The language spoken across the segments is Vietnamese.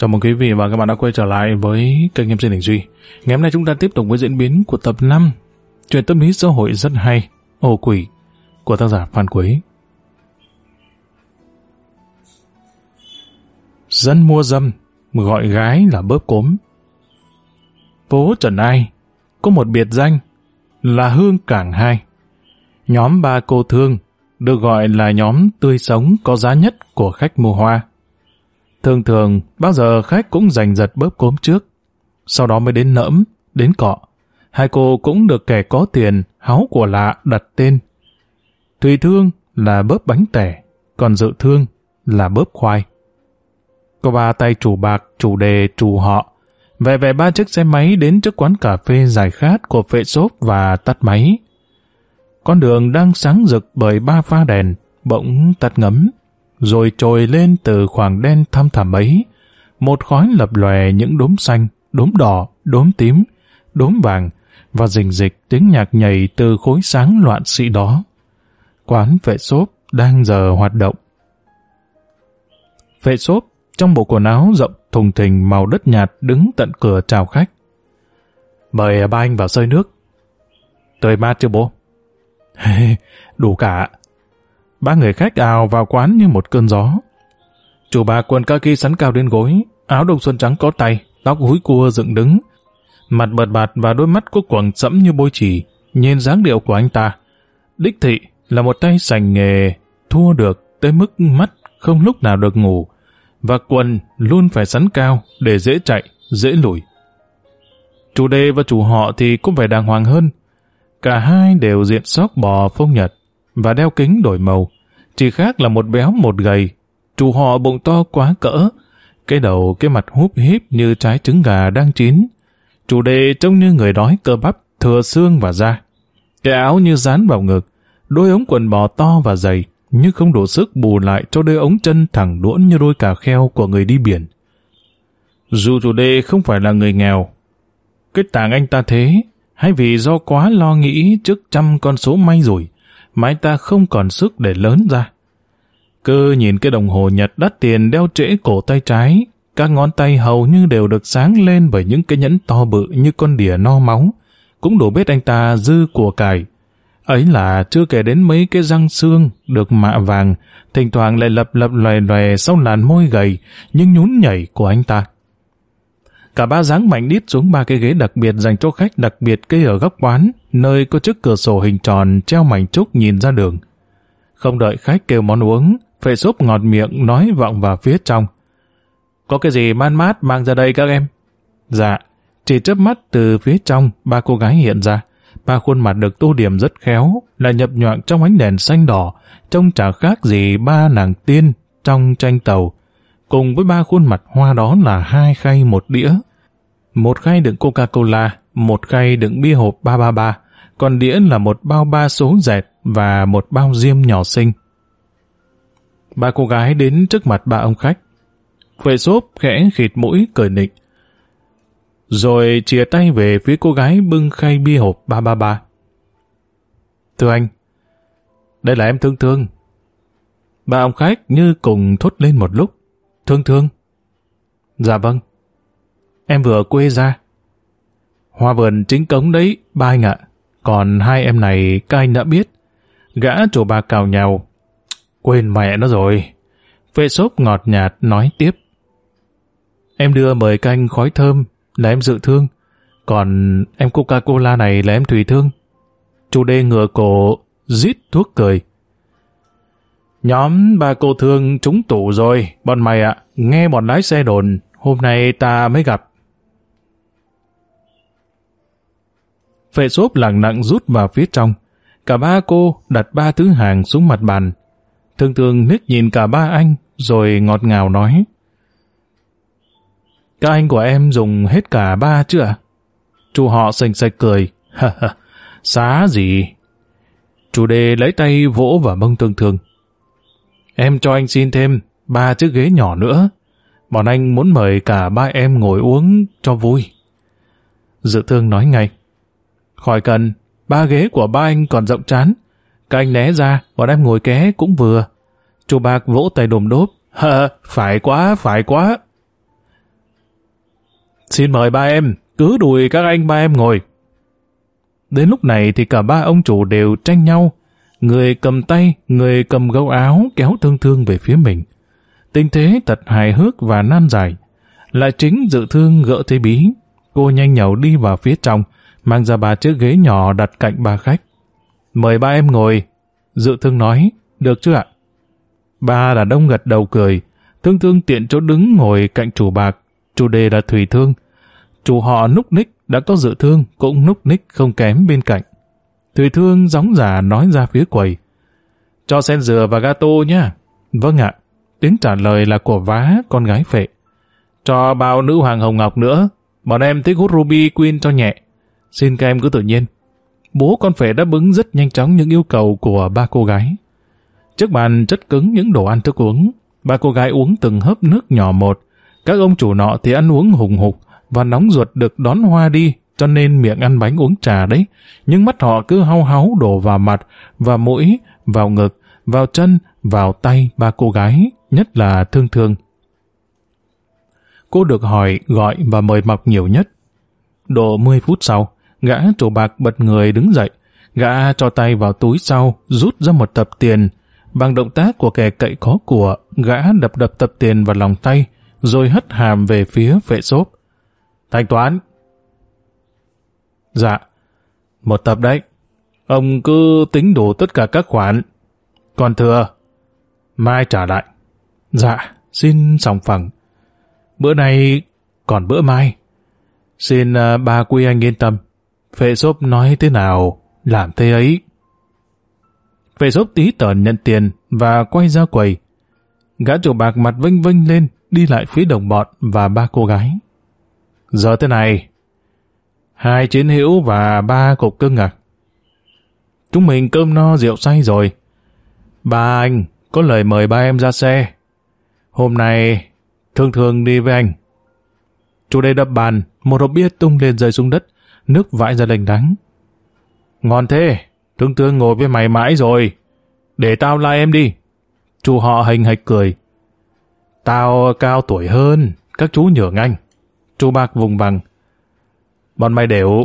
Chào mừng quý vị và các bạn đã quay trở lại với kênh MC Đình Duy. Ngày hôm nay chúng ta tiếp tục với diễn biến của tập 5 Chuyện tâm lý xã hội rất hay, Ô quỷ, của tác giả Phan Quế. Dân mua dâm, gọi gái là bớp cốm. Phố Trần Ai, có một biệt danh là Hương Cảng Hai. Nhóm ba cô thương được gọi là nhóm tươi sống có giá nhất của khách mua hoa. Thường thường, bao giờ khách cũng giành giật bớp cốm trước, sau đó mới đến nẫm, đến cọ. Hai cô cũng được kẻ có tiền, háu của lạ đặt tên. Thùy Thương là bớp bánh tẻ, còn Dự Thương là bớp khoai. Có ba tay chủ bạc, chủ đề, chủ họ. Về về ba chiếc xe máy đến trước quán cà phê giải khát của phệ xốp và tắt máy. Con đường đang sáng rực bởi ba pha đèn, bỗng tắt ngấm rồi trồi lên từ khoảng đen thăm thẳm ấy, một khói lập lòe những đốm xanh, đốm đỏ, đốm tím, đốm vàng, và rình dịch tiếng nhạc nhảy từ khối sáng loạn sĩ đó. Quán vệ xốp đang giờ hoạt động. Vệ xốp trong bộ quần áo rộng thùng thình màu đất nhạt đứng tận cửa chào khách. Mời ba anh vào sơi nước. Tươi mát chưa bố? Đủ cả. Ba người khách ào vào quán như một cơn gió. Chủ bà quần kaki sắn cao đến gối, áo đông xuân trắng có tay, tóc húi cua dựng đứng. Mặt bật bạt và đôi mắt của quần sẫm như bôi chỉ, nhìn dáng điệu của anh ta. Đích thị là một tay sành nghề, thua được tới mức mắt không lúc nào được ngủ, và quần luôn phải sắn cao để dễ chạy, dễ lùi. Chủ đề và chủ họ thì cũng phải đàng hoàng hơn. Cả hai đều diện sóc bò phong nhật, và đeo kính đổi màu. Chỉ khác là một béo một gầy. Chủ họ bụng to quá cỡ. Cái đầu cái mặt húp híp như trái trứng gà đang chín. Chủ đề trông như người đói cơ bắp, thừa xương và da. Cái áo như dán vào ngực. Đôi ống quần bò to và dày, nhưng không đủ sức bù lại cho đôi ống chân thẳng đuỗn như đôi cà kheo của người đi biển. Dù chủ đề không phải là người nghèo, cái tàng anh ta thế, hay vì do quá lo nghĩ trước trăm con số may rủi, mà anh ta không còn sức để lớn ra. Cơ nhìn cái đồng hồ nhật đắt tiền đeo trễ cổ tay trái, các ngón tay hầu như đều được sáng lên bởi những cái nhẫn to bự như con đỉa no máu, cũng đủ biết anh ta dư của cải. Ấy là chưa kể đến mấy cái răng xương được mạ vàng, thỉnh thoảng lại lập lập loè loè sau làn môi gầy nhưng nhún nhảy của anh ta. Cả ba dáng mạnh đít xuống ba cái ghế đặc biệt dành cho khách đặc biệt kê ở góc quán, nơi có chiếc cửa sổ hình tròn treo mảnh trúc nhìn ra đường. Không đợi khách kêu món uống, phệ xốp ngọt miệng nói vọng vào phía trong. Có cái gì man mát mang ra đây các em? Dạ, chỉ chớp mắt từ phía trong, ba cô gái hiện ra. Ba khuôn mặt được tô điểm rất khéo, là nhập nhoạng trong ánh đèn xanh đỏ, trông chả khác gì ba nàng tiên trong tranh tàu. Cùng với ba khuôn mặt hoa đó là hai khay một đĩa. Một khay đựng Coca-Cola, một khay đựng bia hộp 333, còn đĩa là một bao ba số dẹt và một bao diêm nhỏ xinh. Ba cô gái đến trước mặt ba ông khách. Huệ xốp khẽ khịt mũi cười nịnh. Rồi chia tay về phía cô gái bưng khay bia hộp 333. Thưa anh, đây là em thương thương. Ba ông khách như cùng thốt lên một lúc. Thương thương. Dạ vâng. Em vừa quê ra. Hoa vườn chính cống đấy, ba anh ạ. Còn hai em này các anh đã biết. Gã chủ bà cào nhào. Quên mẹ nó rồi. Phê xốp ngọt nhạt nói tiếp. Em đưa mời canh khói thơm là em dự thương. Còn em Coca-Cola này là em thủy thương. Chủ đê ngựa cổ rít thuốc cười. Nhóm ba cô thương trúng tủ rồi, bọn mày ạ, nghe bọn lái xe đồn, hôm nay ta mới gặp. Phệ xốp lặng nặng rút vào phía trong, cả ba cô đặt ba thứ hàng xuống mặt bàn. Thường thường nít nhìn cả ba anh, rồi ngọt ngào nói. Các anh của em dùng hết cả ba chưa ạ? Chú họ sành sạch cười. Xá gì? Chủ đề lấy tay vỗ vào mông thường thương. Em cho anh xin thêm ba chiếc ghế nhỏ nữa. Bọn anh muốn mời cả ba em ngồi uống cho vui. Dự thương nói ngay. Khỏi cần, ba ghế của ba anh còn rộng chán. Các anh né ra, bọn em ngồi ké cũng vừa. Chủ bạc vỗ tay đồm đốp. Hờ, phải quá, phải quá. Xin mời ba em, cứ đùi các anh ba em ngồi. Đến lúc này thì cả ba ông chủ đều tranh nhau. Người cầm tay, người cầm gấu áo kéo thương thương về phía mình. Tình thế thật hài hước và nan dài. Lại chính dự thương gỡ thế bí. Cô nhanh nhẩu đi vào phía trong, mang ra ba chiếc ghế nhỏ đặt cạnh ba khách. Mời ba em ngồi. Dự thương nói, được chưa ạ? Ba đàn ông gật đầu cười. Thương thương tiện chỗ đứng ngồi cạnh chủ bạc. Chủ đề là Thủy Thương. Chủ họ núc ních đã có dự thương cũng núc ních không kém bên cạnh. Thủy Thương gióng giả nói ra phía quầy. Cho sen dừa và gato nhá. Vâng ạ. Tiếng trả lời là của vá con gái phệ. Cho bao nữ hoàng hồng ngọc nữa. Bọn em thích hút ruby queen cho nhẹ. Xin các em cứ tự nhiên. Bố con phệ đã bứng rất nhanh chóng những yêu cầu của ba cô gái. Trước bàn chất cứng những đồ ăn thức uống. Ba cô gái uống từng hớp nước nhỏ một. Các ông chủ nọ thì ăn uống hùng hục và nóng ruột được đón hoa đi cho nên miệng ăn bánh uống trà đấy. Nhưng mắt họ cứ hau háu đổ vào mặt, vào mũi, vào ngực, vào chân, vào tay ba cô gái, nhất là thương thương. Cô được hỏi, gọi và mời mọc nhiều nhất. Độ 10 phút sau, gã chủ bạc bật người đứng dậy. Gã cho tay vào túi sau, rút ra một tập tiền. Bằng động tác của kẻ cậy khó của, gã đập đập tập tiền vào lòng tay, rồi hất hàm về phía vệ xốp. Thanh toán. Dạ. Một tập đấy. Ông cứ tính đủ tất cả các khoản. Còn thừa, mai trả lại. Dạ, xin sòng phẳng. Bữa nay còn bữa mai. Xin uh, ba quy anh yên tâm. Phệ xốp nói thế nào, làm thế ấy. Phệ xốp tí tờn nhận tiền và quay ra quầy. Gã chủ bạc mặt vinh vinh lên, đi lại phía đồng bọn và ba cô gái. Giờ thế này, hai chiến hữu và ba cục cưng à? Chúng mình cơm no rượu say rồi. Ba anh có lời mời ba em ra xe. Hôm nay thường thường đi với anh. Chủ đề đập bàn, một hộp bia tung lên rơi xuống đất, nước vãi ra lênh đắng. Ngon thế, thương thương ngồi với mày mãi rồi. Để tao lai em đi. Chú họ hình hạch cười. Tao cao tuổi hơn, các chú nhường anh. Chú bạc vùng vằng. Bọn mày đều.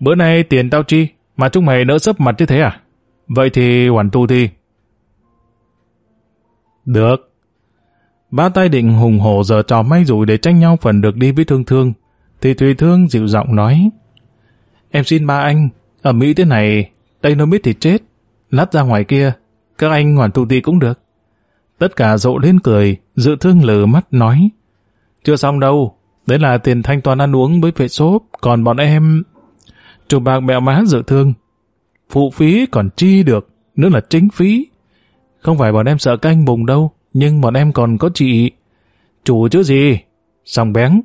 Bữa nay tiền tao chi, mà chúng mày nỡ sấp mặt như thế à? Vậy thì hoàn tu thi. Được. Ba tay định hùng hổ giờ trò may rủi để tranh nhau phần được đi với thương thương. Thì Thùy Thương dịu giọng nói. Em xin ba anh, ở Mỹ thế này, Tây nó biết thì chết. Lát ra ngoài kia, các anh hoàn tu ti cũng được. Tất cả rộ lên cười, dự thương lử mắt nói. Chưa xong đâu, đấy là tiền thanh toán ăn uống với vệ xốp, còn bọn em... Chủ bạc mẹo má dự thương. Phụ phí còn chi được, nữa là chính phí. Không phải bọn em sợ canh bùng đâu, nhưng bọn em còn có chị. Chủ chứ gì? Xong bén.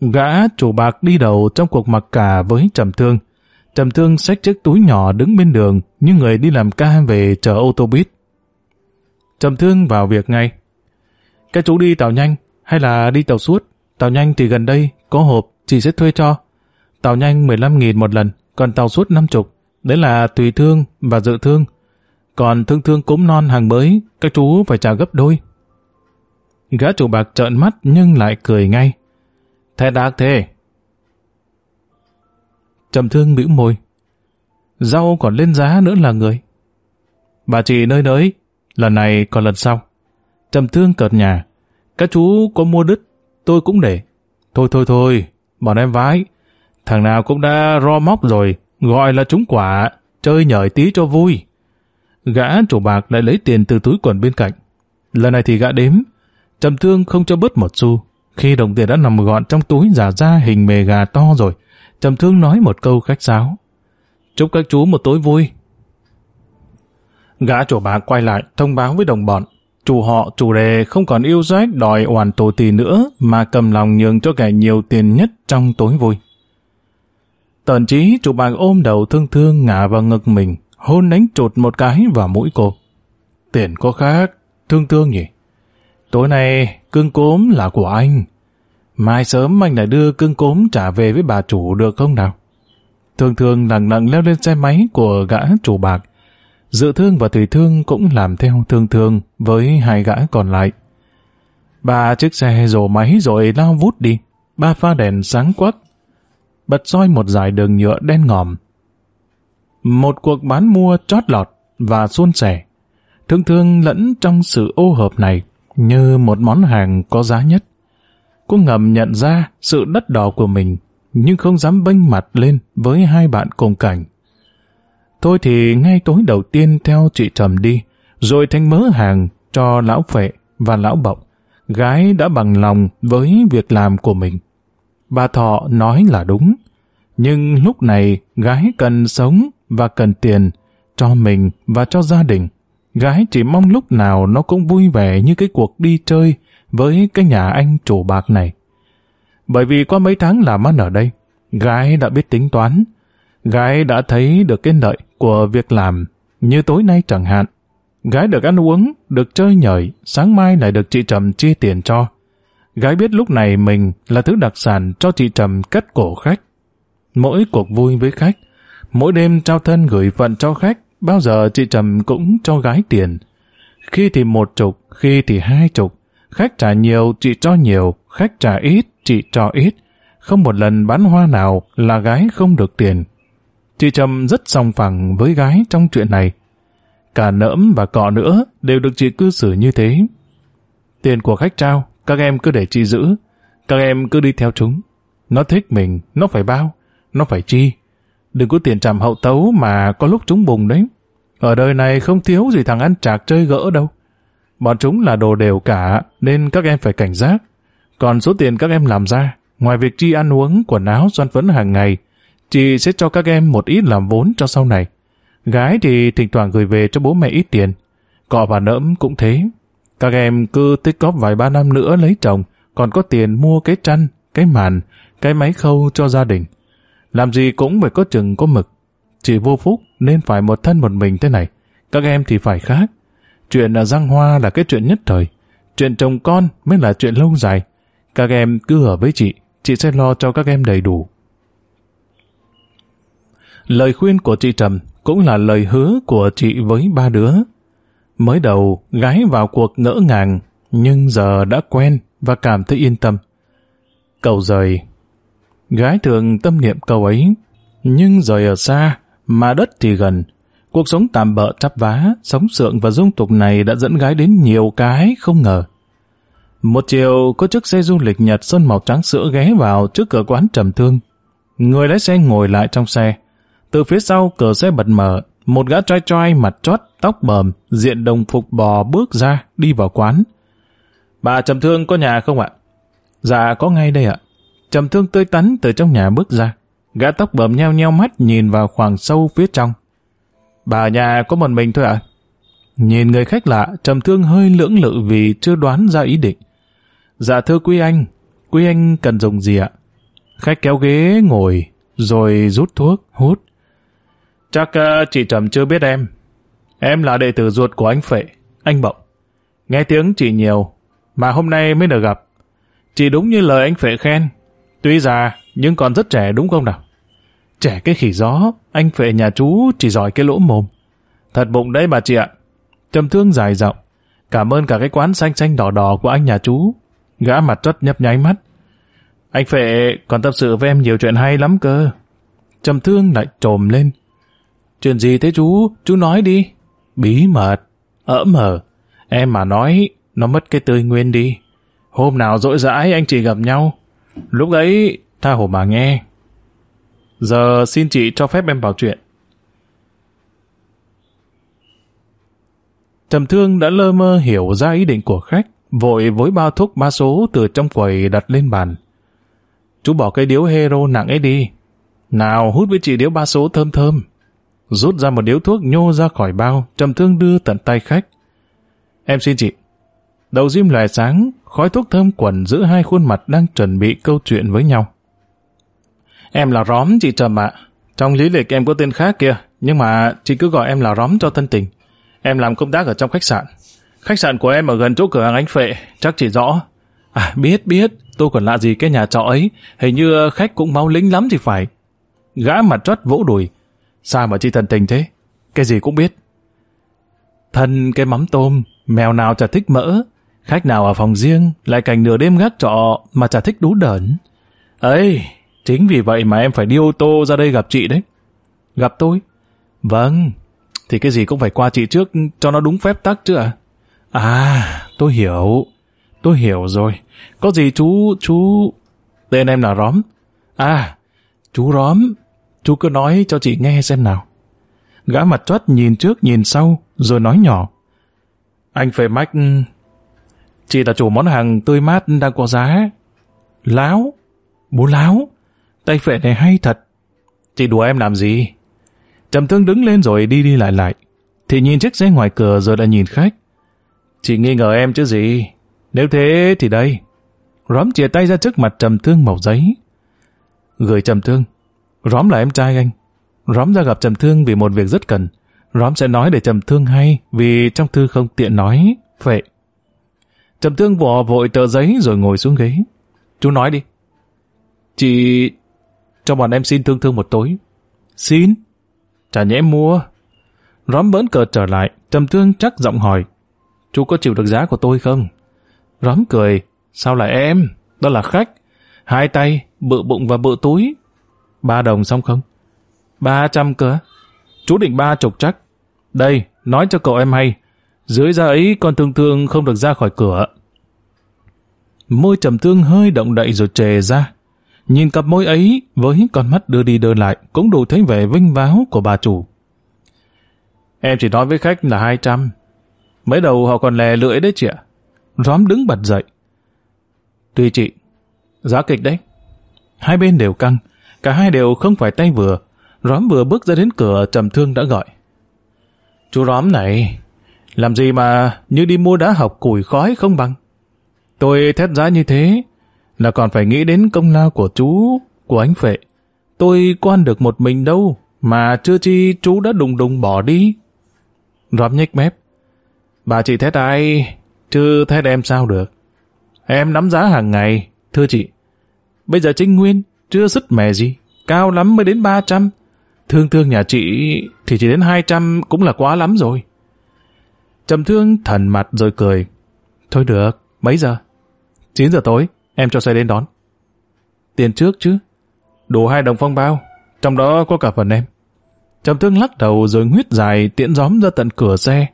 Gã chủ bạc đi đầu trong cuộc mặc cả với trầm thương. Trầm thương xách chiếc túi nhỏ đứng bên đường như người đi làm ca về chờ ô tô buýt. Trầm thương vào việc ngay. Các chú đi tàu nhanh hay là đi tàu suốt? Tàu nhanh thì gần đây, có hộp, chị sẽ thuê cho. Tàu nhanh 15.000 một lần, còn tàu suốt 50. Đấy là tùy thương và dự thương. Còn thương thương cốm non hàng mới, các chú phải trả gấp đôi. Gã chủ bạc trợn mắt nhưng lại cười ngay. Thế đạc thế. Trầm thương bĩu môi. Rau còn lên giá nữa là người. Bà chị nơi nới, lần này còn lần sau. Trầm thương cợt nhà. Các chú có mua đứt, tôi cũng để. Thôi thôi thôi, bọn em vái. Thằng nào cũng đã ro móc rồi, gọi là trúng quả, chơi nhởi tí cho vui. Gã chủ bạc lại lấy tiền từ túi quần bên cạnh. Lần này thì gã đếm, trầm thương không cho bớt một xu. Khi đồng tiền đã nằm gọn trong túi giả ra hình mề gà to rồi, trầm thương nói một câu khách sáo. Chúc các chú một tối vui. Gã chủ bạc quay lại thông báo với đồng bọn chủ họ chủ đề không còn yêu rách đòi oản tổ tì nữa mà cầm lòng nhường cho kẻ nhiều tiền nhất trong tối vui. Tần trí chủ bạc ôm đầu thương thương ngả vào ngực mình, hôn đánh trụt một cái vào mũi cô. Tiền có khác, thương thương nhỉ? Tối nay, cưng cốm là của anh. Mai sớm anh lại đưa cưng cốm trả về với bà chủ được không nào? Thương thương nặng nặng leo lên xe máy của gã chủ bạc. Dự thương và Thủy Thương cũng làm theo thương thương với hai gã còn lại. Ba chiếc xe rồ máy rồi lao vút đi. Ba pha đèn sáng quắc. Bật soi một dải đường nhựa đen ngòm. Một cuộc bán mua chót lọt và suôn sẻ. Thương thương lẫn trong sự ô hợp này như một món hàng có giá nhất. Cô ngầm nhận ra sự đắt đỏ của mình nhưng không dám bênh mặt lên với hai bạn cùng cảnh. Tôi thì ngay tối đầu tiên theo chị Trầm đi, rồi thanh mớ hàng cho lão phệ và lão bọng. Gái đã bằng lòng với việc làm của mình. Bà Thọ nói là đúng, nhưng lúc này gái cần sống và cần tiền cho mình và cho gia đình. Gái chỉ mong lúc nào nó cũng vui vẻ như cái cuộc đi chơi với cái nhà anh chủ bạc này. Bởi vì qua mấy tháng làm ăn ở đây, gái đã biết tính toán. Gái đã thấy được cái lợi của việc làm, như tối nay chẳng hạn. Gái được ăn uống, được chơi nhởi, sáng mai lại được chị Trầm chia tiền cho. Gái biết lúc này mình là thứ đặc sản cho chị Trầm cất cổ khách. Mỗi cuộc vui với khách, mỗi đêm trao thân gửi phận cho khách, bao giờ chị Trầm cũng cho gái tiền. Khi thì một chục, khi thì hai chục. Khách trả nhiều, chị cho nhiều, khách trả ít, chị cho ít. Không một lần bán hoa nào là gái không được tiền. Chị Trầm rất song phẳng với gái trong chuyện này. Cả nỡm và cọ nữa đều được chị cư xử như thế. Tiền của khách trao, các em cứ để chị giữ. Các em cứ đi theo chúng. Nó thích mình, nó phải bao, nó phải chi. Đừng có tiền trầm hậu tấu mà có lúc chúng bùng đấy. Ở đời này không thiếu gì thằng ăn trạc chơi gỡ đâu. Bọn chúng là đồ đều cả, nên các em phải cảnh giác. Còn số tiền các em làm ra, ngoài việc chi ăn uống, quần áo, xoan phấn hàng ngày, chị sẽ cho các em một ít làm vốn cho sau này. Gái thì thỉnh thoảng gửi về cho bố mẹ ít tiền. Cọ và nỡm cũng thế. Các em cứ tích góp vài ba năm nữa lấy chồng, còn có tiền mua cái chăn, cái màn, cái máy khâu cho gia đình. Làm gì cũng phải có chừng có mực. chỉ vô phúc nên phải một thân một mình thế này. Các em thì phải khác. Chuyện là răng hoa là cái chuyện nhất thời. Chuyện chồng con mới là chuyện lâu dài. Các em cứ ở với chị, chị sẽ lo cho các em đầy đủ. Lời khuyên của chị Trầm cũng là lời hứa của chị với ba đứa. Mới đầu, gái vào cuộc ngỡ ngàng, nhưng giờ đã quen và cảm thấy yên tâm. Cầu rời. Gái thường tâm niệm câu ấy, nhưng rời ở xa, mà đất thì gần. Cuộc sống tạm bợ chắp vá, sống sượng và dung tục này đã dẫn gái đến nhiều cái không ngờ. Một chiều, có chiếc xe du lịch Nhật sơn màu trắng sữa ghé vào trước cửa quán trầm thương. Người lái xe ngồi lại trong xe. Từ phía sau, cửa xe bật mở, một gã trai trai mặt chót, tóc bờm, diện đồng phục bò bước ra, đi vào quán. Bà Trầm Thương có nhà không ạ? Dạ, có ngay đây ạ. Trầm Thương tươi tắn từ trong nhà bước ra. Gã tóc bờm nheo nheo mắt nhìn vào khoảng sâu phía trong. Bà nhà có một mình thôi ạ? Nhìn người khách lạ, Trầm Thương hơi lưỡng lự vì chưa đoán ra ý định. Dạ thưa quý anh, quý anh cần dùng gì ạ? Khách kéo ghế ngồi, rồi rút thuốc, hút. Chắc uh, chị Trầm chưa biết em. Em là đệ tử ruột của anh Phệ, anh Bộng. Nghe tiếng chị nhiều, mà hôm nay mới được gặp. Chị đúng như lời anh Phệ khen. Tuy già, nhưng còn rất trẻ đúng không nào? Trẻ cái khỉ gió, anh Phệ nhà chú chỉ giỏi cái lỗ mồm. Thật bụng đấy bà chị ạ. Trầm thương dài rộng. Cảm ơn cả cái quán xanh xanh đỏ đỏ của anh nhà chú. Gã mặt chất nhấp nháy mắt. Anh Phệ còn tâm sự với em nhiều chuyện hay lắm cơ. Trầm thương lại trồm lên. Chuyện gì thế chú? Chú nói đi. Bí mật. Ỡ mờ. Em mà nói, nó mất cái tươi nguyên đi. Hôm nào rỗi rãi anh chị gặp nhau. Lúc ấy, tha hồ mà nghe. Giờ xin chị cho phép em vào chuyện. Trầm thương đã lơ mơ hiểu ra ý định của khách, vội với bao thuốc ba số từ trong quầy đặt lên bàn. Chú bỏ cái điếu hero nặng ấy đi. Nào hút với chị điếu ba số thơm thơm. Rút ra một điếu thuốc nhô ra khỏi bao, trầm thương đưa tận tay khách. Em xin chị. Đầu diêm lòe sáng, khói thuốc thơm quẩn giữa hai khuôn mặt đang chuẩn bị câu chuyện với nhau. Em là Róm chị Trầm ạ. Trong lý lịch em có tên khác kia, nhưng mà chị cứ gọi em là Róm cho thân tình. Em làm công tác ở trong khách sạn. Khách sạn của em ở gần chỗ cửa hàng Ánh Phệ, chắc chị rõ. À, biết, biết, tôi còn lạ gì cái nhà trọ ấy, hình như khách cũng máu lính lắm thì phải. Gã mặt trót vỗ đùi. Sao mà chị thần tình thế? Cái gì cũng biết. Thân cái mắm tôm, mèo nào chả thích mỡ, khách nào ở phòng riêng lại cảnh nửa đêm gác trọ mà chả thích đú đẩn, ấy chính vì vậy mà em phải đi ô tô ra đây gặp chị đấy. Gặp tôi? Vâng, thì cái gì cũng phải qua chị trước cho nó đúng phép tắc chứ à? À, tôi hiểu. Tôi hiểu rồi. Có gì chú, chú... Tên em là Róm. À, chú Róm. Chú cứ nói cho chị nghe xem nào. Gã mặt chót nhìn trước nhìn sau, rồi nói nhỏ. Anh phải mách... Chị là chủ món hàng tươi mát đang có giá. Láo? Bố láo? Tay phệ này hay thật. Chị đùa em làm gì? Trầm thương đứng lên rồi đi đi lại lại. Thì nhìn chiếc xe ngoài cửa rồi đã nhìn khách. Chị nghi ngờ em chứ gì? Nếu thế thì đây. Róm chia tay ra trước mặt trầm thương màu giấy. Gửi trầm thương. Róm là em trai anh. Róm ra gặp trầm thương vì một việc rất cần. Róm sẽ nói để trầm thương hay vì trong thư không tiện nói. Phệ. Trầm thương vò vội tờ giấy rồi ngồi xuống ghế. Chú nói đi. Chị... Cho bọn em xin thương thương một tối. Xin? Chả nhẽ mua. Róm bỡn cờ trở lại, trầm thương chắc giọng hỏi. Chú có chịu được giá của tôi không? Róm cười. Sao lại em? Đó là khách. Hai tay, bự bụng và bự túi. Ba đồng xong không? Ba trăm cơ. Chú định ba chục chắc. Đây, nói cho cậu em hay. Dưới da ấy con thương thương không được ra khỏi cửa. Môi trầm thương hơi động đậy rồi trề ra. Nhìn cặp môi ấy với con mắt đưa đi đưa lại cũng đủ thấy vẻ vinh váo của bà chủ. Em chỉ nói với khách là 200. Mấy đầu họ còn lè lưỡi đấy chị ạ. Róm đứng bật dậy. Tùy chị, giá kịch đấy. Hai bên đều căng, cả hai đều không phải tay vừa. Róm vừa bước ra đến cửa trầm thương đã gọi. Chú Róm này, làm gì mà như đi mua đá học củi khói không bằng. Tôi thét giá như thế là còn phải nghĩ đến công lao của chú, của anh Phệ. Tôi quan được một mình đâu, mà chưa chi chú đã đùng đùng bỏ đi. Rọp nhếch mép. Bà chị thét ai, chứ thét em sao được. Em nắm giá hàng ngày, thưa chị. Bây giờ Trinh Nguyên chưa sứt mẻ gì, cao lắm mới đến 300. Thương thương nhà chị thì chỉ đến 200 cũng là quá lắm rồi. Trầm thương thần mặt rồi cười. Thôi được, mấy giờ? 9 giờ tối, em cho xe đến đón. Tiền trước chứ? Đủ hai đồng phong bao, trong đó có cả phần em. Trầm thương lắc đầu rồi huyết dài tiễn gióm ra tận cửa xe.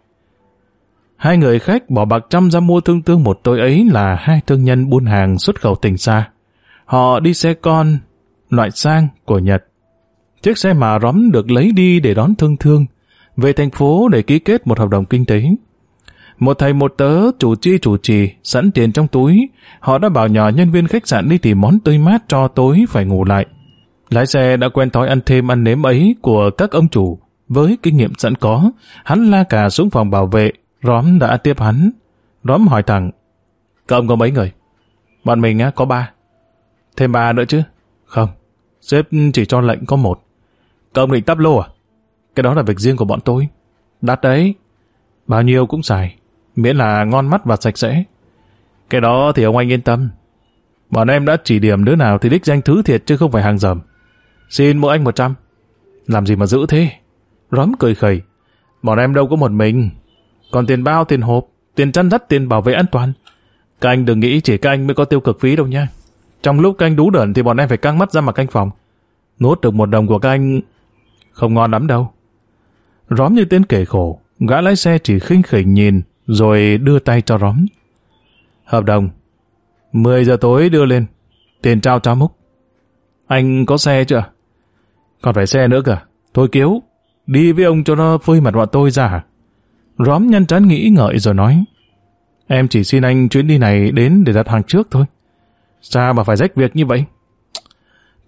Hai người khách bỏ bạc trăm ra mua thương thương một tối ấy là hai thương nhân buôn hàng xuất khẩu tỉnh xa. Họ đi xe con, loại sang của Nhật. Chiếc xe mà róm được lấy đi để đón thương thương, về thành phố để ký kết một hợp đồng kinh tế. Một thầy một tớ chủ chi chủ trì, sẵn tiền trong túi, họ đã bảo nhỏ nhân viên khách sạn đi tìm món tươi mát cho tối phải ngủ lại. Lái xe đã quen thói ăn thêm ăn nếm ấy của các ông chủ. Với kinh nghiệm sẵn có, hắn la cả xuống phòng bảo vệ, Róm đã tiếp hắn. Róm hỏi thẳng, các ông có mấy người? Bọn mình á, có ba. Thêm ba nữa chứ? Không, sếp chỉ cho lệnh có một. Các ông định tắp lô à? Cái đó là việc riêng của bọn tôi. Đắt đấy. Bao nhiêu cũng xài, miễn là ngon mắt và sạch sẽ. Cái đó thì ông anh yên tâm. Bọn em đã chỉ điểm đứa nào thì đích danh thứ thiệt chứ không phải hàng dầm. Xin mỗi anh 100. Làm gì mà giữ thế? Róm cười khẩy. Bọn em đâu có một mình. Còn tiền bao, tiền hộp, tiền chăn dắt, tiền bảo vệ an toàn. Các anh đừng nghĩ chỉ các anh mới có tiêu cực phí đâu nha. Trong lúc các anh đú đẩn thì bọn em phải căng mắt ra mặt canh phòng. Nuốt được một đồng của các anh không ngon lắm đâu. Róm như tên kể khổ, gã lái xe chỉ khinh khỉnh nhìn rồi đưa tay cho róm. Hợp đồng. 10 giờ tối đưa lên. Tiền trao trao múc. Anh có xe chưa? Còn phải xe nữa cả. Thôi kiếu, đi với ông cho nó phơi mặt bọn tôi ra hả? Róm nhân trán nghĩ ngợi rồi nói. Em chỉ xin anh chuyến đi này đến để đặt hàng trước thôi. Sao mà phải rách việc như vậy?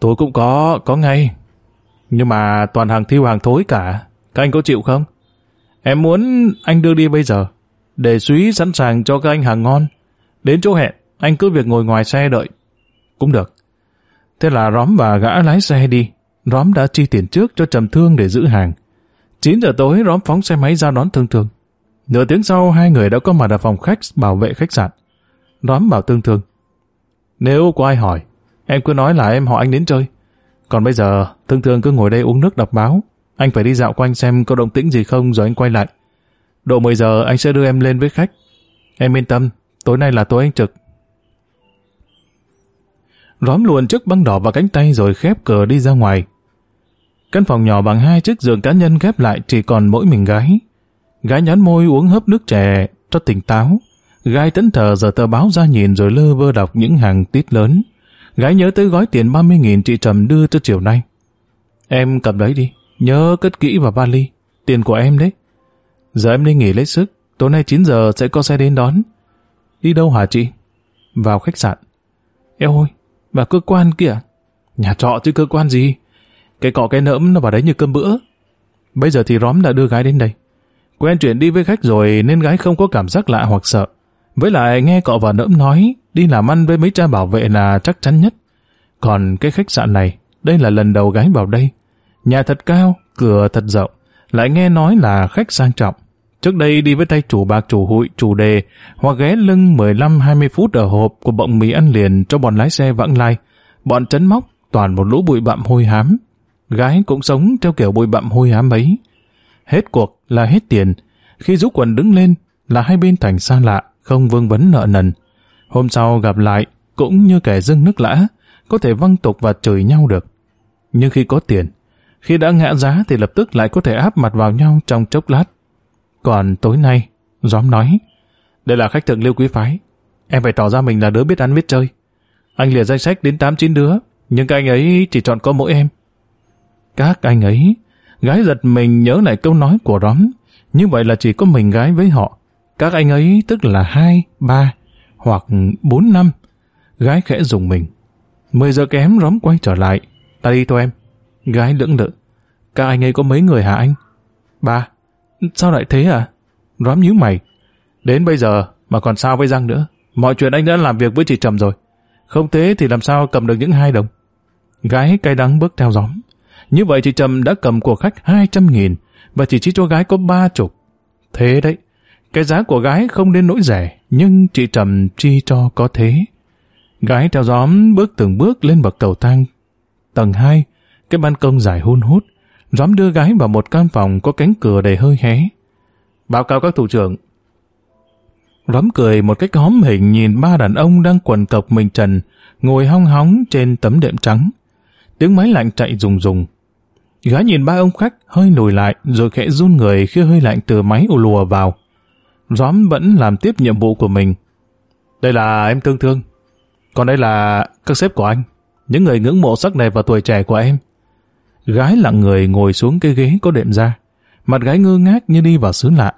Tôi cũng có, có ngay. Nhưng mà toàn hàng thiêu hàng thối cả. Các anh có chịu không? Em muốn anh đưa đi bây giờ. Để suý sẵn sàng cho các anh hàng ngon. Đến chỗ hẹn, anh cứ việc ngồi ngoài xe đợi. Cũng được. Thế là Róm và gã lái xe đi. Róm đã chi tiền trước cho Trầm Thương để giữ hàng. 9 giờ tối Róm phóng xe máy ra đón Thương Thương. Nửa tiếng sau hai người đã có mặt ở phòng khách bảo vệ khách sạn. Róm bảo Thương Thương. Nếu có ai hỏi, em cứ nói là em họ anh đến chơi. Còn bây giờ, Thương Thương cứ ngồi đây uống nước đọc báo. Anh phải đi dạo quanh xem có động tĩnh gì không rồi anh quay lại. Độ 10 giờ anh sẽ đưa em lên với khách. Em yên tâm, tối nay là tối anh trực. Róm luồn chiếc băng đỏ vào cánh tay rồi khép cửa đi ra ngoài. Căn phòng nhỏ bằng hai chiếc giường cá nhân ghép lại chỉ còn mỗi mình gái. Gái nhắn môi uống hớp nước chè cho tỉnh táo. Gái tấn thờ giờ tờ báo ra nhìn rồi lơ vơ đọc những hàng tít lớn. Gái nhớ tới gói tiền 30.000 chị Trầm đưa cho chiều nay. Em cầm đấy đi, nhớ cất kỹ vào vali, tiền của em đấy. Giờ em đi nghỉ lấy sức, tối nay 9 giờ sẽ có xe đến đón. Đi đâu hả chị? Vào khách sạn. Eo ơi, vào cơ quan kìa. À? Nhà trọ chứ cơ quan gì? Cái cọ cái nỡm nó vào đấy như cơm bữa. Bây giờ thì Róm đã đưa gái đến đây. Quen chuyện đi với khách rồi nên gái không có cảm giác lạ hoặc sợ. Với lại nghe cọ và nỡm nói đi làm ăn với mấy cha bảo vệ là chắc chắn nhất. Còn cái khách sạn này, đây là lần đầu gái vào đây. Nhà thật cao, cửa thật rộng, lại nghe nói là khách sang trọng. Trước đây đi với tay chủ bạc chủ hụi, chủ đề, hoặc ghé lưng 15-20 phút ở hộp của bọng mì ăn liền cho bọn lái xe vãng lai. Bọn trấn móc, toàn một lũ bụi bặm hôi hám. Gái cũng sống theo kiểu bụi bặm hôi hám ấy. Hết cuộc là hết tiền. Khi rút quần đứng lên là hai bên thành xa lạ, không vương vấn nợ nần. Hôm sau gặp lại, cũng như kẻ dưng nước lã, có thể văng tục và chửi nhau được. Nhưng khi có tiền, khi đã ngã giá thì lập tức lại có thể áp mặt vào nhau trong chốc lát. Còn tối nay, Gióm nói, đây là khách thượng lưu quý phái, em phải tỏ ra mình là đứa biết ăn biết chơi. Anh liệt danh sách đến 8-9 đứa, nhưng các anh ấy chỉ chọn có mỗi em. Các anh ấy, gái giật mình nhớ lại câu nói của Róm, như vậy là chỉ có mình gái với họ. Các anh ấy tức là hai, ba hoặc bốn năm. Gái khẽ dùng mình. Mười giờ kém Róm quay trở lại. Ta đi thôi em. Gái lưỡng lự. Các anh ấy có mấy người hả anh? Ba. Sao lại thế à? Rám nhíu mày. Đến bây giờ mà còn sao với răng nữa. Mọi chuyện anh đã làm việc với chị Trầm rồi. Không thế thì làm sao cầm được những hai đồng. Gái cay đắng bước theo gióm. Như vậy chị Trầm đã cầm của khách 200 nghìn và chỉ chi cho gái có ba chục. Thế đấy, cái giá của gái không đến nỗi rẻ, nhưng chị Trầm chi cho có thế. Gái theo gióm bước từng bước lên bậc cầu thang. Tầng 2, cái ban công dài hun hút. dám đưa gái vào một căn phòng có cánh cửa đầy hơi hé. Báo cáo các thủ trưởng. Gióm cười một cách hóm hình nhìn ba đàn ông đang quần cộc mình trần, ngồi hong hóng trên tấm đệm trắng. Tiếng máy lạnh chạy rùng rùng. Gái nhìn ba ông khách hơi lùi lại rồi khẽ run người khi hơi lạnh từ máy ù lùa vào. Gióm vẫn làm tiếp nhiệm vụ của mình. Đây là em thương thương. Còn đây là các sếp của anh. Những người ngưỡng mộ sắc đẹp và tuổi trẻ của em. Gái lặng người ngồi xuống cái ghế có đệm ra. Mặt gái ngơ ngác như đi vào xứ lạ.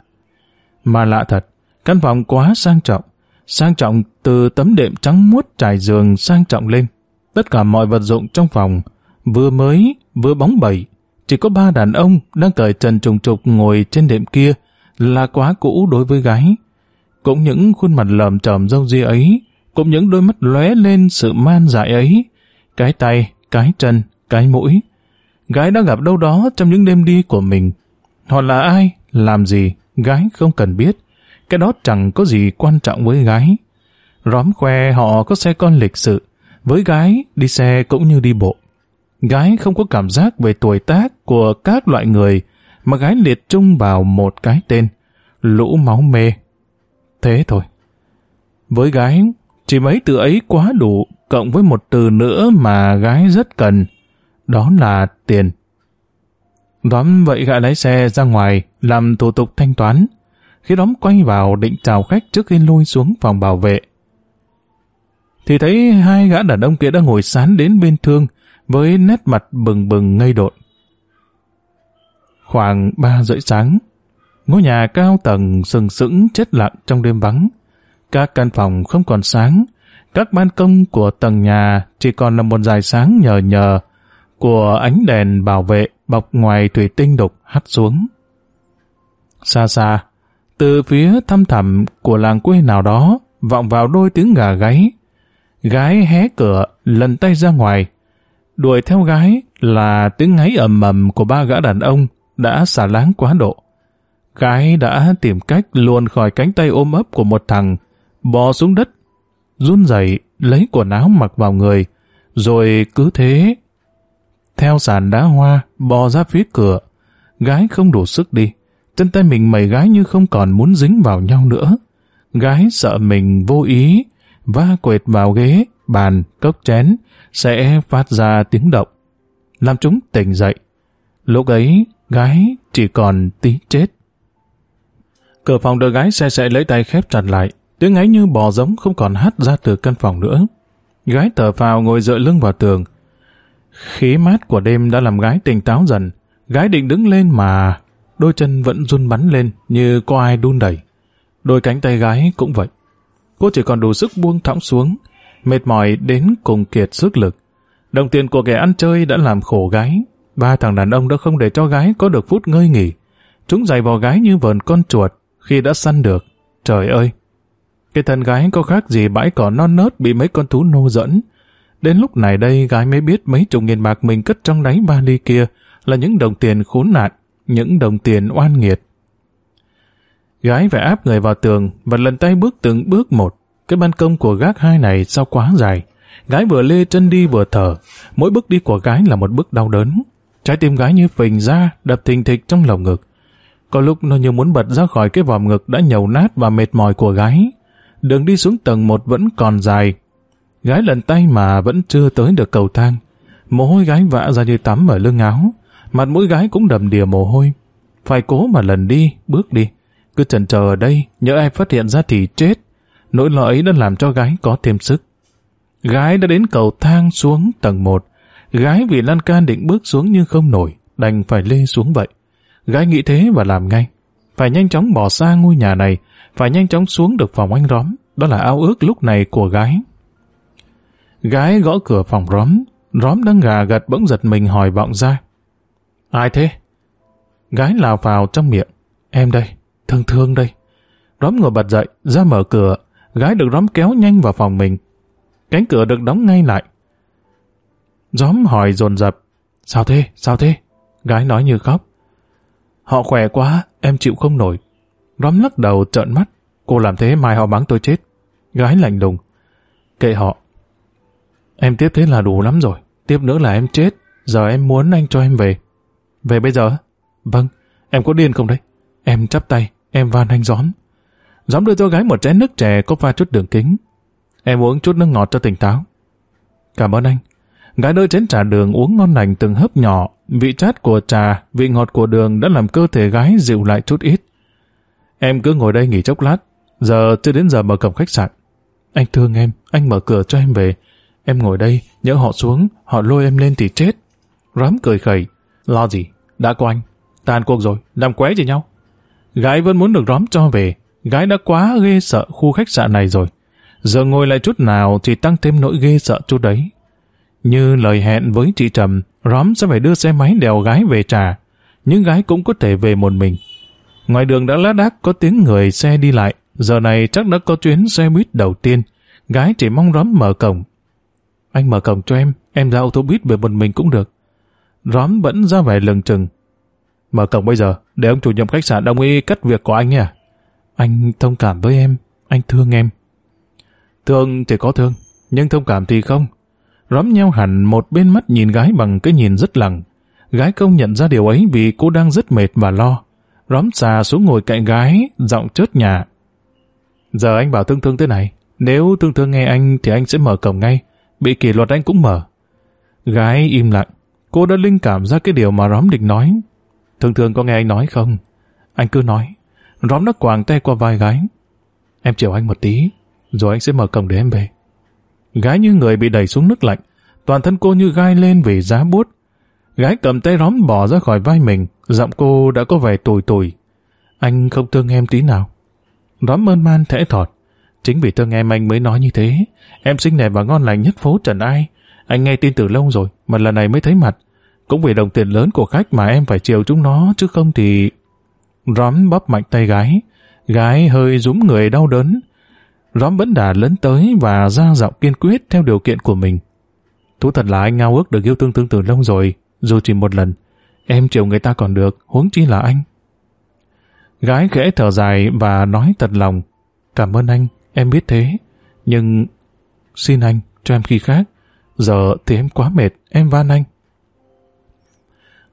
Mà lạ thật, căn phòng quá sang trọng. Sang trọng từ tấm đệm trắng muốt trải giường sang trọng lên. Tất cả mọi vật dụng trong phòng, vừa mới, vừa bóng bẩy. Chỉ có ba đàn ông đang cởi trần trùng trục ngồi trên đệm kia, là quá cũ đối với gái. Cũng những khuôn mặt lầm trầm râu ria ấy, cũng những đôi mắt lóe lên sự man dại ấy, cái tay, cái chân, cái mũi. Gái đã gặp đâu đó trong những đêm đi của mình. Họ là ai, làm gì, gái không cần biết. Cái đó chẳng có gì quan trọng với gái. Róm khoe họ có xe con lịch sự, với gái đi xe cũng như đi bộ. Gái không có cảm giác về tuổi tác của các loại người, mà gái liệt chung vào một cái tên, lũ máu mê. Thế thôi. Với gái, chỉ mấy từ ấy quá đủ, cộng với một từ nữa mà gái rất cần, đó là tiền. Đóm vậy gã lái xe ra ngoài, làm thủ tục thanh toán. Khi đóm quay vào định chào khách trước khi lui xuống phòng bảo vệ. Thì thấy hai gã đàn ông kia đã ngồi sán đến bên thương, với nét mặt bừng bừng ngây độn. Khoảng ba rưỡi sáng, ngôi nhà cao tầng sừng sững chết lặng trong đêm vắng. Các căn phòng không còn sáng, các ban công của tầng nhà chỉ còn là một dài sáng nhờ nhờ của ánh đèn bảo vệ bọc ngoài thủy tinh đục hắt xuống. Xa xa, từ phía thăm thẳm của làng quê nào đó vọng vào đôi tiếng gà gáy. Gái hé cửa, lần tay ra ngoài. Đuổi theo gái là tiếng ngáy ầm ầm của ba gã đàn ông đã xả láng quá độ. Gái đã tìm cách luồn khỏi cánh tay ôm ấp của một thằng, bò xuống đất, run rẩy lấy quần áo mặc vào người, rồi cứ thế. Theo sàn đá hoa, bò ra phía cửa, gái không đủ sức đi, chân tay mình mẩy gái như không còn muốn dính vào nhau nữa. Gái sợ mình vô ý, va quệt vào ghế, bàn, cốc chén, sẽ phát ra tiếng động. Làm chúng tỉnh dậy. Lúc ấy, gái chỉ còn tí chết. Cửa phòng đợi gái xe sẽ lấy tay khép chặt lại, tiếng ấy như bò giống không còn hát ra từ căn phòng nữa. Gái thở phào ngồi dựa lưng vào tường. Khí mát của đêm đã làm gái tỉnh táo dần. Gái định đứng lên mà đôi chân vẫn run bắn lên như có ai đun đẩy. Đôi cánh tay gái cũng vậy. Cô chỉ còn đủ sức buông thõng xuống, mệt mỏi đến cùng kiệt sức lực. Đồng tiền của kẻ ăn chơi đã làm khổ gái. Ba thằng đàn ông đã không để cho gái có được phút ngơi nghỉ. Chúng giày vào gái như vờn con chuột khi đã săn được. Trời ơi! Cái thân gái có khác gì bãi cỏ non nớt bị mấy con thú nô dẫn. Đến lúc này đây gái mới biết mấy chục nghìn bạc mình cất trong đáy vali kia là những đồng tiền khốn nạn, những đồng tiền oan nghiệt. Gái phải áp người vào tường và lần tay bước từng bước một. Cái ban công của gác hai này sao quá dài. Gái vừa lê chân đi vừa thở. Mỗi bước đi của gái là một bước đau đớn. Trái tim gái như phình ra, đập thình thịch trong lồng ngực. Có lúc nó như muốn bật ra khỏi cái vòm ngực đã nhầu nát và mệt mỏi của gái. Đường đi xuống tầng một vẫn còn dài. Gái lần tay mà vẫn chưa tới được cầu thang. Mồ hôi gái vã ra như tắm ở lưng áo. Mặt mũi gái cũng đầm đìa mồ hôi. Phải cố mà lần đi, bước đi. Cứ chần chờ ở đây, nhớ ai phát hiện ra thì chết. Nỗi lo ấy đã làm cho gái có thêm sức. Gái đã đến cầu thang xuống tầng 1. Gái vì lan can định bước xuống nhưng không nổi, đành phải lê xuống vậy. Gái nghĩ thế và làm ngay. Phải nhanh chóng bỏ xa ngôi nhà này, phải nhanh chóng xuống được phòng anh Róm. Đó là ao ước lúc này của gái. Gái gõ cửa phòng Róm. Róm đang gà gật bỗng giật mình hỏi vọng ra. Ai thế? Gái lào vào trong miệng. Em đây, thương thương đây. Róm ngồi bật dậy, ra mở cửa. Gái được Róm kéo nhanh vào phòng mình. Cánh cửa được đóng ngay lại. Róm hỏi dồn dập. Sao thế? Sao thế? Gái nói như khóc. Họ khỏe quá, em chịu không nổi. Róm lắc đầu trợn mắt. Cô làm thế mai họ bắn tôi chết. Gái lạnh lùng. Kệ họ. Em tiếp thế là đủ lắm rồi. Tiếp nữa là em chết. Giờ em muốn anh cho em về. Về bây giờ? Vâng. Em có điên không đấy? Em chắp tay. Em van anh gióm. Gióm đưa cho gái một chén nước chè có pha chút đường kính. Em uống chút nước ngọt cho tỉnh táo. Cảm ơn anh. Gái đưa chén trà đường uống ngon lành từng hớp nhỏ. Vị chát của trà, vị ngọt của đường đã làm cơ thể gái dịu lại chút ít. Em cứ ngồi đây nghỉ chốc lát. Giờ chưa đến giờ mở cổng khách sạn. Anh thương em, anh mở cửa cho em về. Em ngồi đây, nhớ họ xuống, họ lôi em lên thì chết. Rám cười khẩy. Lo gì, đã có anh. Tàn cuộc rồi, làm qué gì nhau. Gái vẫn muốn được róm cho về. Gái đã quá ghê sợ khu khách sạn này rồi. Giờ ngồi lại chút nào thì tăng thêm nỗi ghê sợ chút đấy. Như lời hẹn với chị Trầm, Róm sẽ phải đưa xe máy đèo gái về trà Nhưng gái cũng có thể về một mình. Ngoài đường đã lát đác có tiếng người xe đi lại. Giờ này chắc đã có chuyến xe buýt đầu tiên. Gái chỉ mong Róm mở cổng. Anh mở cổng cho em, em ra ô tô buýt về một mình cũng được. Róm vẫn ra vẻ lừng chừng. Mở cổng bây giờ, để ông chủ nhiệm khách sạn đồng ý cất việc của anh nha. Anh thông cảm với em, anh thương em. Thương thì có thương, nhưng thông cảm thì không. Róm nheo hẳn một bên mắt nhìn gái bằng cái nhìn rất lặng. Gái không nhận ra điều ấy vì cô đang rất mệt và lo. Róm xà xuống ngồi cạnh gái, giọng chớt nhà. Giờ anh bảo thương thương thế này, nếu thương thương nghe anh thì anh sẽ mở cổng ngay. Bị kỷ luật anh cũng mở. Gái im lặng. Cô đã linh cảm ra cái điều mà Róm định nói. Thường thường có nghe anh nói không? Anh cứ nói. Róm đã quàng tay qua vai gái. Em chiều anh một tí, rồi anh sẽ mở cổng để em về. Gái như người bị đẩy xuống nước lạnh, toàn thân cô như gai lên vì giá buốt. Gái cầm tay róm bỏ ra khỏi vai mình, giọng cô đã có vẻ tồi tồi Anh không thương em tí nào. Róm mơn man thẽ thọt. Chính vì tôi em anh mới nói như thế. Em xinh đẹp và ngon lành nhất phố Trần Ai. Anh nghe tin từ lâu rồi, mà lần này mới thấy mặt. Cũng vì đồng tiền lớn của khách mà em phải chiều chúng nó, chứ không thì... Róm bóp mạnh tay gái. Gái hơi rúm người đau đớn. Róm vẫn đà lớn tới và ra giọng kiên quyết theo điều kiện của mình. Thú thật là anh ngao ước được yêu thương tương từ lâu rồi, dù chỉ một lần. Em chiều người ta còn được, huống chi là anh. Gái khẽ thở dài và nói thật lòng. Cảm ơn anh, em biết thế. Nhưng xin anh, cho em khi khác. Giờ thì em quá mệt, em van anh.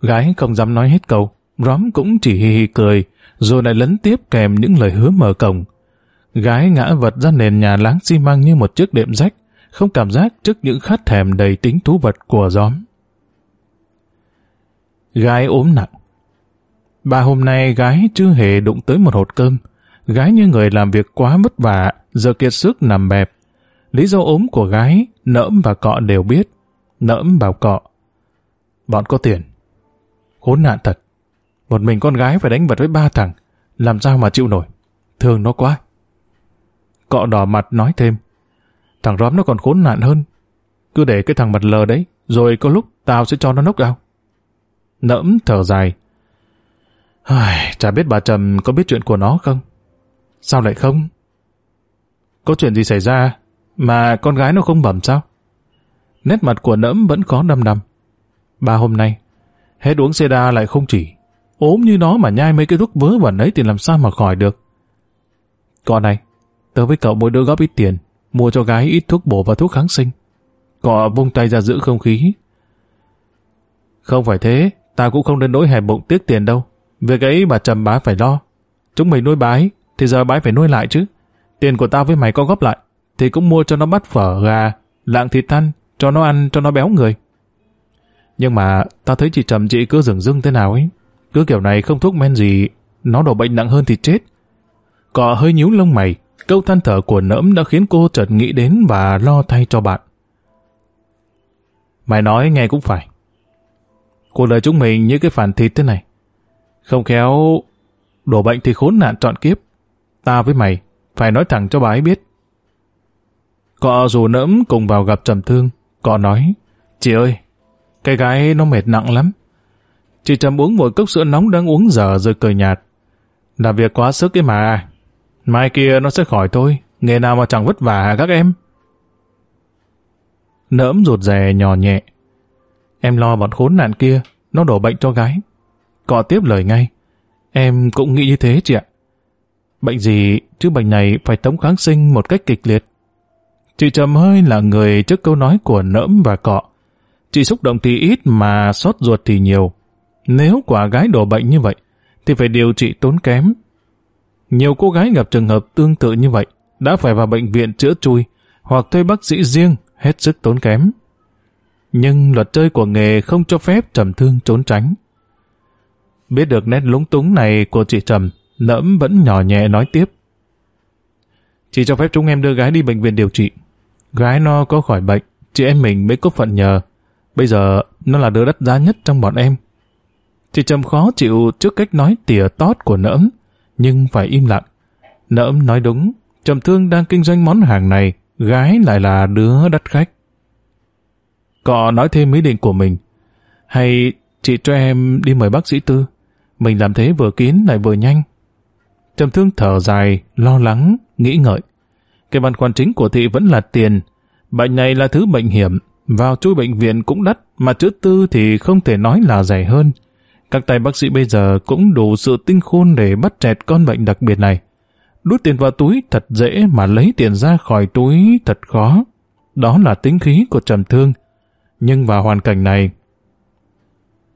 Gái không dám nói hết câu. Róm cũng chỉ hì hì cười, rồi lại lấn tiếp kèm những lời hứa mở cổng. Gái ngã vật ra nền nhà láng xi măng như một chiếc đệm rách, không cảm giác trước những khát thèm đầy tính thú vật của gióm. Gái ốm nặng Bà hôm nay gái chưa hề đụng tới một hột cơm. Gái như người làm việc quá vất vả, giờ kiệt sức nằm bẹp. Lý do ốm của gái, nỡm và cọ đều biết. Nỡm bảo cọ. Bọn có tiền. Khốn nạn thật. Một mình con gái phải đánh vật với ba thằng. Làm sao mà chịu nổi. Thương nó quá. Cọ đỏ mặt nói thêm. Thằng róm nó còn khốn nạn hơn. Cứ để cái thằng mặt lờ đấy, rồi có lúc tao sẽ cho nó nốc ao. Nẫm thở dài. Ai, chả biết bà Trầm có biết chuyện của nó không? Sao lại không? Có chuyện gì xảy ra mà con gái nó không bẩm sao? Nét mặt của nẫm vẫn khó đăm đăm. Ba hôm nay, hết uống đa lại không chỉ. ốm như nó mà nhai mấy cái thuốc vớ vẩn ấy thì làm sao mà khỏi được. Con này, tớ với cậu mỗi đứa góp ít tiền, mua cho gái ít thuốc bổ và thuốc kháng sinh. Cọ vung tay ra giữ không khí. Không phải thế, ta cũng không đến nỗi hẹp bụng tiếc tiền đâu. Việc ấy bà Trầm bá phải lo. Chúng mình nuôi bái, thì giờ bái phải nuôi lại chứ. Tiền của tao với mày có góp lại, thì cũng mua cho nó bắt phở gà, lạng thịt ăn, cho nó ăn, cho nó béo người. Nhưng mà tao thấy chị Trầm chị cứ dừng dưng thế nào ấy. Cứ kiểu này không thuốc men gì, nó đổ bệnh nặng hơn thì chết. Cọ hơi nhíu lông mày, câu than thở của nẫm đã khiến cô chợt nghĩ đến và lo thay cho bạn. Mày nói nghe cũng phải. Cuộc đời chúng mình như cái phản thịt thế này. Không khéo, đổ bệnh thì khốn nạn trọn kiếp. Ta với mày, phải nói thẳng cho bà ấy biết. Cọ dù nẫm cùng vào gặp Trầm Thương, cọ nói, Chị ơi, cái gái nó mệt nặng lắm. Chị Trầm uống một cốc sữa nóng đang uống dở rồi cười nhạt. Làm việc quá sức ấy mà. Mai kia nó sẽ khỏi thôi, nghề nào mà chẳng vất vả hả các em. Nẫm rụt rè nhỏ nhẹ. Em lo bọn khốn nạn kia, nó đổ bệnh cho gái. Cọ tiếp lời ngay. Em cũng nghĩ như thế chị ạ. Bệnh gì, chứ bệnh này phải tống kháng sinh một cách kịch liệt. Chị Trầm hơi là người trước câu nói của nỡm và cọ. Chị xúc động thì ít mà sót ruột thì nhiều. Nếu quả gái đổ bệnh như vậy, thì phải điều trị tốn kém. Nhiều cô gái gặp trường hợp tương tự như vậy, đã phải vào bệnh viện chữa chui, hoặc thuê bác sĩ riêng, hết sức tốn kém. Nhưng luật chơi của nghề không cho phép trầm thương trốn tránh. Biết được nét lúng túng này của chị Trầm, nẫm vẫn nhỏ nhẹ nói tiếp. Chị cho phép chúng em đưa gái đi bệnh viện điều trị. Gái nó có khỏi bệnh, chị em mình mới có phận nhờ. Bây giờ nó là đứa đắt giá nhất trong bọn em. Chị Trầm khó chịu trước cách nói tỉa tót của nẫm, nhưng phải im lặng. Nẫm nói đúng, Trầm Thương đang kinh doanh món hàng này, gái lại là đứa đắt khách. Cọ nói thêm ý định của mình. Hay chị cho em đi mời bác sĩ tư? Mình làm thế vừa kín lại vừa nhanh. Trầm thương thở dài, lo lắng, nghĩ ngợi. Cái băn khoăn chính của thị vẫn là tiền. Bệnh này là thứ bệnh hiểm, vào chui bệnh viện cũng đắt, mà chữa tư thì không thể nói là rẻ hơn. Các tay bác sĩ bây giờ cũng đủ sự tinh khôn để bắt chẹt con bệnh đặc biệt này. Đút tiền vào túi thật dễ mà lấy tiền ra khỏi túi thật khó. Đó là tính khí của trầm thương. Nhưng vào hoàn cảnh này,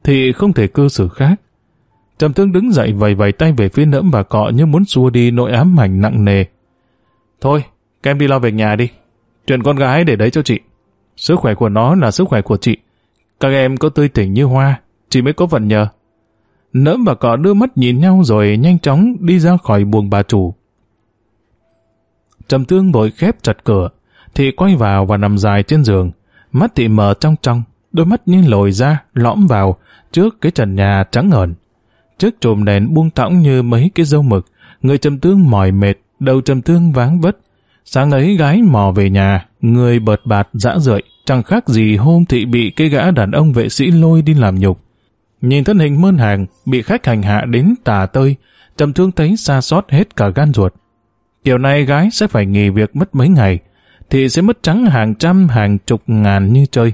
thì không thể cư xử khác. Trầm thương đứng dậy vầy vầy tay về phía nẫm và cọ như muốn xua đi nỗi ám ảnh nặng nề. Thôi, các em đi lo về nhà đi. Chuyện con gái để đấy cho chị. Sức khỏe của nó là sức khỏe của chị. Các em có tươi tỉnh như hoa, chị mới có vận nhờ. Nẫm và cọ đưa mắt nhìn nhau rồi nhanh chóng đi ra khỏi buồng bà chủ. Trầm tương vội khép chặt cửa, thì quay vào và nằm dài trên giường. Mắt thị mở trong trong, đôi mắt như lồi ra, lõm vào, trước cái trần nhà trắng ngờn. Trước trùm đèn buông thõng như mấy cái dâu mực, người trầm tương mỏi mệt, đầu trầm tương váng vất. Sáng ấy gái mò về nhà, người bợt bạt dã rượi, chẳng khác gì hôm thị bị cái gã đàn ông vệ sĩ lôi đi làm nhục. Nhìn thân hình mơn hàng, bị khách hành hạ đến tà tơi, trầm thương thấy xa xót hết cả gan ruột. Kiểu này gái sẽ phải nghỉ việc mất mấy ngày, thì sẽ mất trắng hàng trăm hàng chục ngàn như chơi.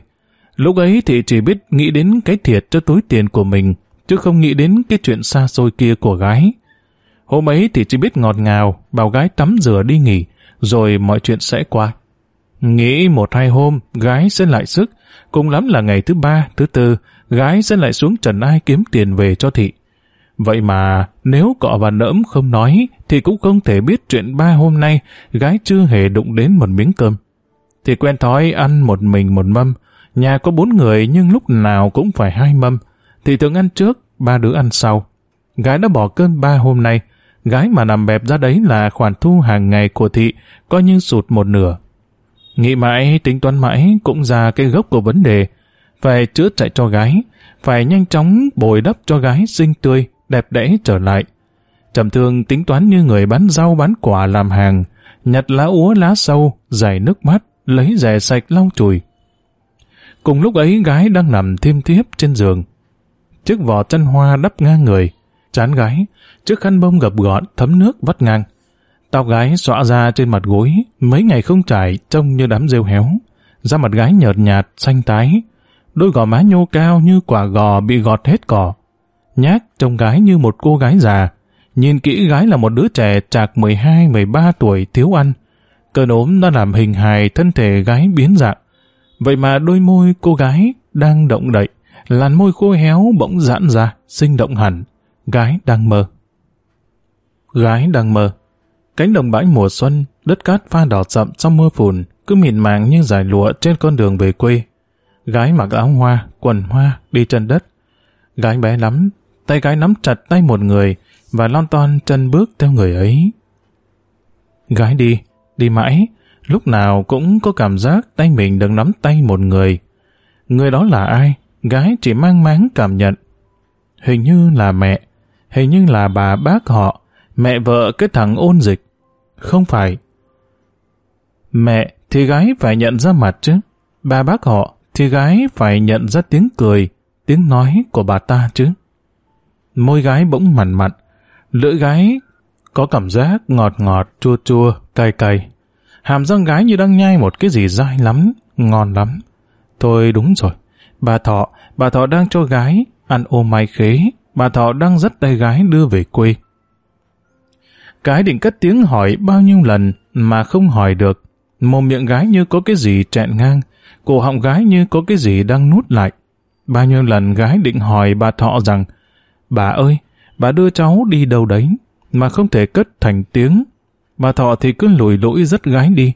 Lúc ấy thì chỉ biết nghĩ đến cái thiệt cho túi tiền của mình, chứ không nghĩ đến cái chuyện xa xôi kia của gái. Hôm ấy thì chỉ biết ngọt ngào, bảo gái tắm rửa đi nghỉ, rồi mọi chuyện sẽ qua. Nghĩ một hai hôm, gái sẽ lại sức, cùng lắm là ngày thứ ba, thứ tư, gái sẽ lại xuống trần ai kiếm tiền về cho thị. Vậy mà nếu cọ và nỡm không nói thì cũng không thể biết chuyện ba hôm nay gái chưa hề đụng đến một miếng cơm. Thì quen thói ăn một mình một mâm, nhà có bốn người nhưng lúc nào cũng phải hai mâm, thì thường ăn trước, ba đứa ăn sau. Gái đã bỏ cơm ba hôm nay, gái mà nằm bẹp ra đấy là khoản thu hàng ngày của thị, coi như sụt một nửa. Nghĩ mãi, tính toán mãi cũng ra cái gốc của vấn đề. Phải chữa chạy cho gái, phải nhanh chóng bồi đắp cho gái xinh tươi, đẹp đẽ trở lại. Trầm thương tính toán như người bán rau bán quả làm hàng, nhặt lá úa lá sâu, giải nước mắt, lấy rẻ sạch lau chùi. Cùng lúc ấy gái đang nằm thêm tiếp trên giường. Chiếc vỏ chân hoa đắp ngang người, chán gái, chiếc khăn bông gập gọn thấm nước vắt ngang. Tóc gái xõa ra trên mặt gối, mấy ngày không trải trông như đám rêu héo. Da mặt gái nhợt nhạt, xanh tái. Đôi gò má nhô cao như quả gò bị gọt hết cỏ. Nhác trông gái như một cô gái già. Nhìn kỹ gái là một đứa trẻ chạc 12-13 tuổi thiếu ăn. Cơn ốm đã làm hình hài thân thể gái biến dạng. Vậy mà đôi môi cô gái đang động đậy, làn môi khô héo bỗng giãn ra, sinh động hẳn. Gái đang mơ. Gái đang mơ. Cánh đồng bãi mùa xuân, đất cát pha đỏ sậm trong mưa phùn, cứ mịn màng như giải lụa trên con đường về quê. Gái mặc áo hoa, quần hoa, đi chân đất. Gái bé lắm, tay gái nắm chặt tay một người và lon ton chân bước theo người ấy. Gái đi, đi mãi, lúc nào cũng có cảm giác tay mình đang nắm tay một người. Người đó là ai? Gái chỉ mang máng cảm nhận. Hình như là mẹ, hình như là bà bác họ, mẹ vợ cái thằng ôn dịch. Không phải. Mẹ thì gái phải nhận ra mặt chứ. Bà bác họ thì gái phải nhận ra tiếng cười, tiếng nói của bà ta chứ. Môi gái bỗng mặn mặn, lưỡi gái có cảm giác ngọt ngọt, chua chua, cay cay. Hàm răng gái như đang nhai một cái gì dai lắm, ngon lắm. Thôi đúng rồi, bà Thọ, bà Thọ đang cho gái ăn ô mai khế, bà Thọ đang dắt tay gái đưa về quê. Cái định cất tiếng hỏi bao nhiêu lần mà không hỏi được. Mồm miệng gái như có cái gì chẹn ngang, cổ họng gái như có cái gì đang nút lại. Bao nhiêu lần gái định hỏi bà Thọ rằng Bà ơi, bà đưa cháu đi đâu đấy, mà không thể cất thành tiếng. Bà Thọ thì cứ lùi lũi dắt gái đi.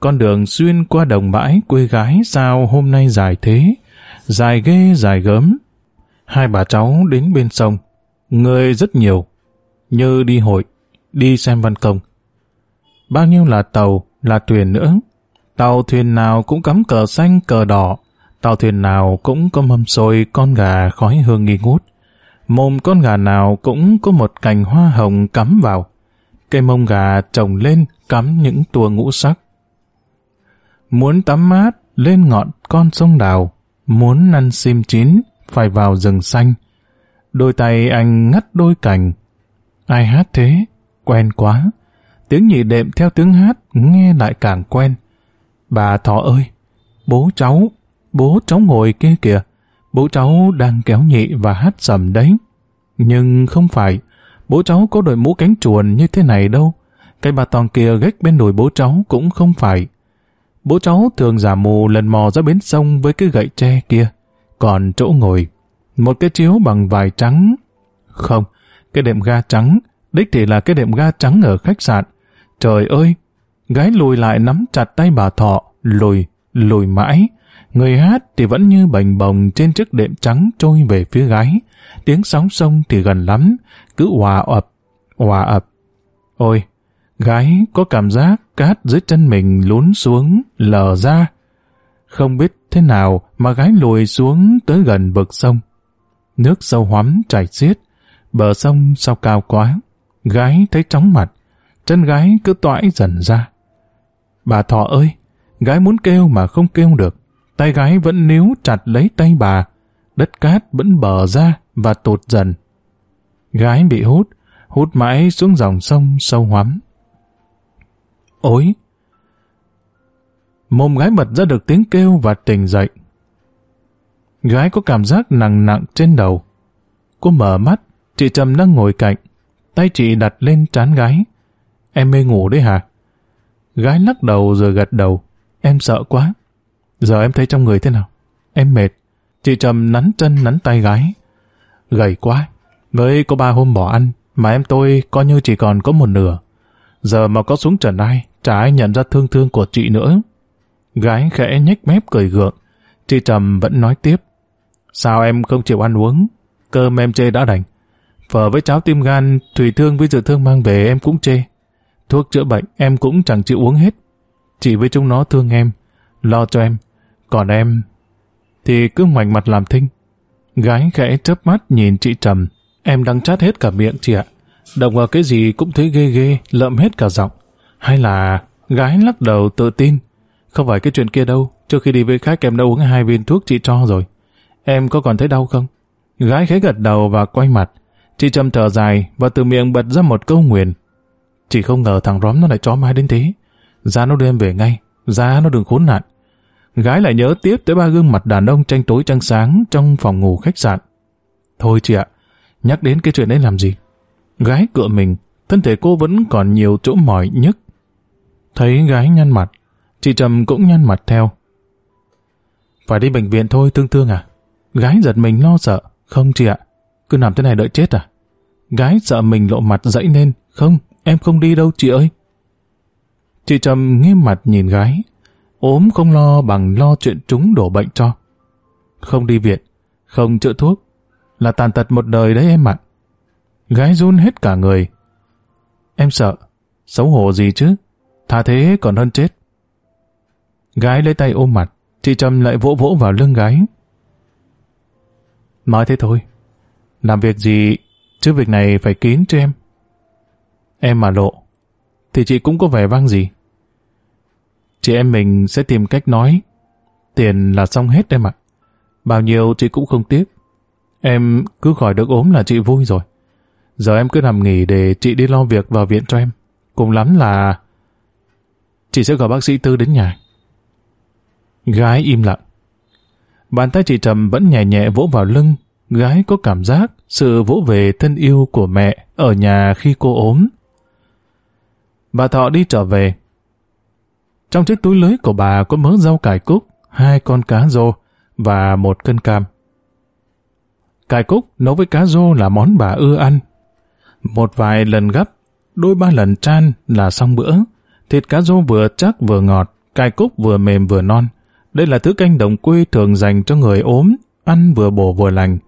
Con đường xuyên qua đồng bãi quê gái sao hôm nay dài thế, dài ghê dài gớm. Hai bà cháu đến bên sông, người rất nhiều, như đi hội đi xem văn công. Bao nhiêu là tàu, là thuyền nữa. Tàu thuyền nào cũng cắm cờ xanh cờ đỏ, tàu thuyền nào cũng có mâm xôi con gà khói hương nghi ngút. Mồm con gà nào cũng có một cành hoa hồng cắm vào. Cây mông gà trồng lên cắm những tua ngũ sắc. Muốn tắm mát lên ngọn con sông đào, muốn năn sim chín phải vào rừng xanh. Đôi tay anh ngắt đôi cành. Ai hát thế? Quen quá. Tiếng nhị đệm theo tiếng hát nghe lại càng quen. Bà Thọ ơi, bố cháu, bố cháu ngồi kia kìa. Bố cháu đang kéo nhị và hát sầm đấy. Nhưng không phải, bố cháu có đội mũ cánh chuồn như thế này đâu. Cái bà toàn kia gách bên đùi bố cháu cũng không phải. Bố cháu thường giả mù lần mò ra bến sông với cái gậy tre kia. Còn chỗ ngồi, một cái chiếu bằng vải trắng. Không, cái đệm ga trắng Đích thì là cái đệm ga trắng ở khách sạn. Trời ơi! Gái lùi lại nắm chặt tay bà Thọ, lùi, lùi mãi. Người hát thì vẫn như bành bồng trên chiếc đệm trắng trôi về phía gái. Tiếng sóng sông thì gần lắm, cứ hòa ập, hòa ập. Ôi! Gái có cảm giác cát dưới chân mình lún xuống, lờ ra. Không biết thế nào mà gái lùi xuống tới gần bực sông. Nước sâu hoắm chảy xiết, bờ sông sao cao quá. Gái thấy chóng mặt, chân gái cứ toãi dần ra. Bà Thọ ơi, gái muốn kêu mà không kêu được. Tay gái vẫn níu chặt lấy tay bà, đất cát vẫn bờ ra và tụt dần. Gái bị hút, hút mãi xuống dòng sông sâu hoắm. Ôi! Mồm gái bật ra được tiếng kêu và tỉnh dậy. Gái có cảm giác nặng nặng trên đầu. Cô mở mắt, chị Trầm đang ngồi cạnh. Tay chị đặt lên trán gái. Em mê ngủ đấy hả? Gái lắc đầu rồi gật đầu. Em sợ quá. Giờ em thấy trong người thế nào? Em mệt. Chị Trầm nắn chân nắn tay gái. Gầy quá. Với có ba hôm bỏ ăn, mà em tôi coi như chỉ còn có một nửa. Giờ mà có xuống trần ai, chả ai nhận ra thương thương của chị nữa. Gái khẽ nhếch mép cười gượng. Chị Trầm vẫn nói tiếp. Sao em không chịu ăn uống? Cơm em chê đã đành. Phở với cháo tim gan, thủy thương với dự thương mang về em cũng chê. Thuốc chữa bệnh em cũng chẳng chịu uống hết. Chỉ với chúng nó thương em, lo cho em. Còn em thì cứ ngoảnh mặt làm thinh. Gái khẽ chớp mắt nhìn chị Trầm. Em đang chát hết cả miệng chị ạ. Động vào cái gì cũng thấy ghê ghê, lợm hết cả giọng. Hay là gái lắc đầu tự tin. Không phải cái chuyện kia đâu. Trước khi đi với khách em đã uống hai viên thuốc chị cho rồi. Em có còn thấy đau không? Gái khẽ gật đầu và quay mặt. Chị Trầm thở dài và từ miệng bật ra một câu nguyền. Chị không ngờ thằng róm nó lại chó mai đến thế. Ra nó đưa em về ngay. Ra nó đừng khốn nạn. Gái lại nhớ tiếp tới ba gương mặt đàn ông tranh tối trăng sáng trong phòng ngủ khách sạn. Thôi chị ạ, nhắc đến cái chuyện đấy làm gì? Gái cựa mình, thân thể cô vẫn còn nhiều chỗ mỏi nhức. Thấy gái nhăn mặt, chị Trầm cũng nhăn mặt theo. Phải đi bệnh viện thôi thương thương à? Gái giật mình lo sợ. Không chị ạ, cứ nằm thế này đợi chết à? Gái sợ mình lộ mặt dãy lên. Không, em không đi đâu chị ơi. Chị Trầm nghiêm mặt nhìn gái, ốm không lo bằng lo chuyện chúng đổ bệnh cho. Không đi viện, không chữa thuốc, là tàn tật một đời đấy em ạ. Gái run hết cả người. Em sợ, xấu hổ gì chứ, thà thế còn hơn chết. Gái lấy tay ôm mặt, chị Trâm lại vỗ vỗ vào lưng gái. Nói thế thôi, làm việc gì, chứ việc này phải kín cho em. Em mà lộ, thì chị cũng có vẻ vang gì. Chị em mình sẽ tìm cách nói. Tiền là xong hết em ạ. Bao nhiêu chị cũng không tiếc. Em cứ khỏi được ốm là chị vui rồi. Giờ em cứ nằm nghỉ để chị đi lo việc vào viện cho em. Cùng lắm là... Chị sẽ gọi bác sĩ Tư đến nhà. Gái im lặng. Bàn tay chị Trầm vẫn nhẹ nhẹ vỗ vào lưng. Gái có cảm giác sự vỗ về thân yêu của mẹ ở nhà khi cô ốm. Bà Thọ đi trở về, trong chiếc túi lưới của bà có mớ rau cải cúc, hai con cá rô và một cân cam. Cải cúc nấu với cá rô là món bà ưa ăn. Một vài lần gấp, đôi ba lần chan là xong bữa. Thịt cá rô vừa chắc vừa ngọt, cài cúc vừa mềm vừa non. Đây là thứ canh đồng quê thường dành cho người ốm, ăn vừa bổ vừa lành.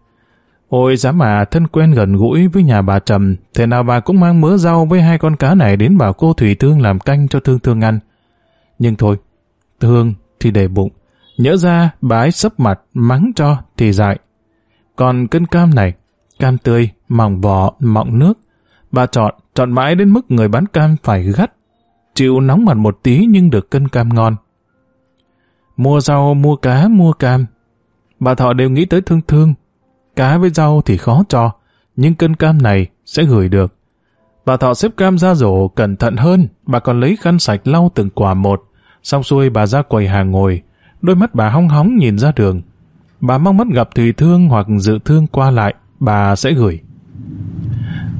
Ôi dám mà thân quen gần gũi với nhà bà Trầm, thế nào bà cũng mang mớ rau với hai con cá này đến bảo cô Thủy Thương làm canh cho Thương Thương ăn. Nhưng thôi, thương thì để bụng, nhớ ra bà ấy sấp mặt mắng cho thì dại. Còn cân cam này, cam tươi, mỏng vỏ, mọng nước, bà chọn, chọn mãi đến mức người bán cam phải gắt. Chịu nóng mặt một tí nhưng được cân cam ngon. Mua rau, mua cá, mua cam. Bà Thọ đều nghĩ tới thương thương. Cá với rau thì khó cho, nhưng cân cam này sẽ gửi được. Bà Thọ xếp cam ra rổ cẩn thận hơn, bà còn lấy khăn sạch lau từng quả một. Xong xuôi bà ra quầy hàng ngồi, đôi mắt bà hong hóng nhìn ra đường. Bà mong mắt gặp Thùy Thương hoặc Dự Thương qua lại, bà sẽ gửi.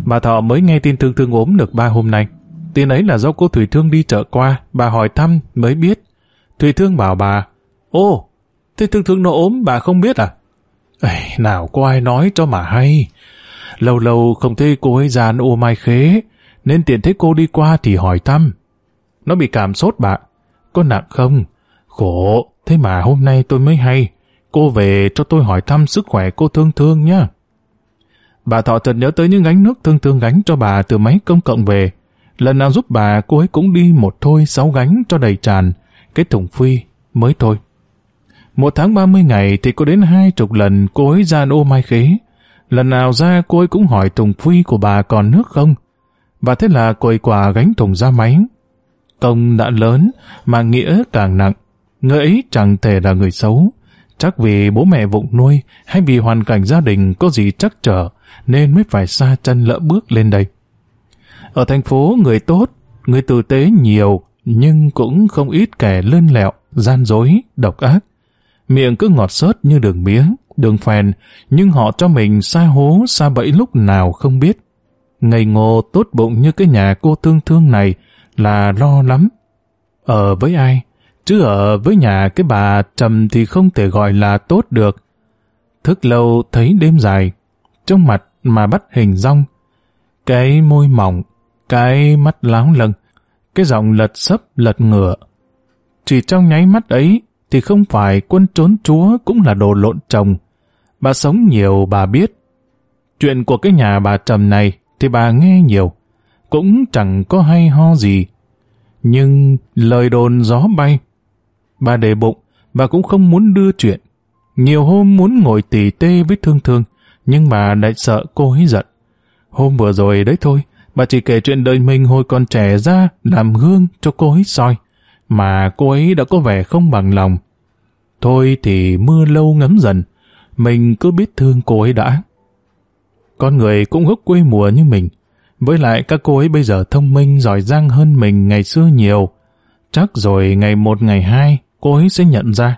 Bà Thọ mới nghe tin Thương Thương ốm được ba hôm nay. Tin ấy là do cô thủy Thương đi chợ qua, bà hỏi thăm mới biết. thủy Thương bảo bà, Ô, thế Thương Thương nó ốm bà không biết à? Ê, nào có ai nói cho mà hay. Lâu lâu không thấy cô ấy già ô mai khế, nên tiện thấy cô đi qua thì hỏi thăm. Nó bị cảm sốt bà. Có nặng không? Khổ, thế mà hôm nay tôi mới hay. Cô về cho tôi hỏi thăm sức khỏe cô thương thương nhá. Bà Thọ chợt nhớ tới những gánh nước thương thương gánh cho bà từ máy công cộng về. Lần nào giúp bà, cô ấy cũng đi một thôi sáu gánh cho đầy tràn. Cái thùng phi mới thôi. Một tháng ba mươi ngày thì có đến hai chục lần cô ấy ra ô mai khế. Lần nào ra cô ấy cũng hỏi thùng phi của bà còn nước không. Và thế là quầy quả gánh thùng ra máy. Công đã lớn, mà nghĩa càng nặng. Người ấy chẳng thể là người xấu. Chắc vì bố mẹ vụng nuôi, hay vì hoàn cảnh gia đình có gì chắc trở, nên mới phải xa chân lỡ bước lên đây. Ở thành phố, người tốt, người tử tế nhiều, nhưng cũng không ít kẻ lươn lẹo, gian dối, độc ác. Miệng cứ ngọt sớt như đường mía, đường phèn, nhưng họ cho mình xa hố, xa bẫy lúc nào không biết. Ngây ngô tốt bụng như cái nhà cô thương thương này, là lo lắm. Ở với ai? Chứ ở với nhà cái bà trầm thì không thể gọi là tốt được. Thức lâu thấy đêm dài. Trong mặt mà bắt hình rong. Cái môi mỏng, cái mắt láo lâng, cái giọng lật sấp lật ngửa. Chỉ trong nháy mắt ấy thì không phải quân trốn chúa cũng là đồ lộn chồng. Bà sống nhiều bà biết. Chuyện của cái nhà bà trầm này thì bà nghe nhiều, cũng chẳng có hay ho gì. Nhưng lời đồn gió bay. Bà để bụng, bà cũng không muốn đưa chuyện. Nhiều hôm muốn ngồi tỉ tê với thương thương, nhưng mà lại sợ cô ấy giận. Hôm vừa rồi đấy thôi, bà chỉ kể chuyện đời mình hồi còn trẻ ra làm gương cho cô ấy soi, mà cô ấy đã có vẻ không bằng lòng. Thôi thì mưa lâu ngấm dần, mình cứ biết thương cô ấy đã. Con người cũng hức quê mùa như mình, với lại các cô ấy bây giờ thông minh giỏi giang hơn mình ngày xưa nhiều. Chắc rồi ngày một ngày hai, cô ấy sẽ nhận ra,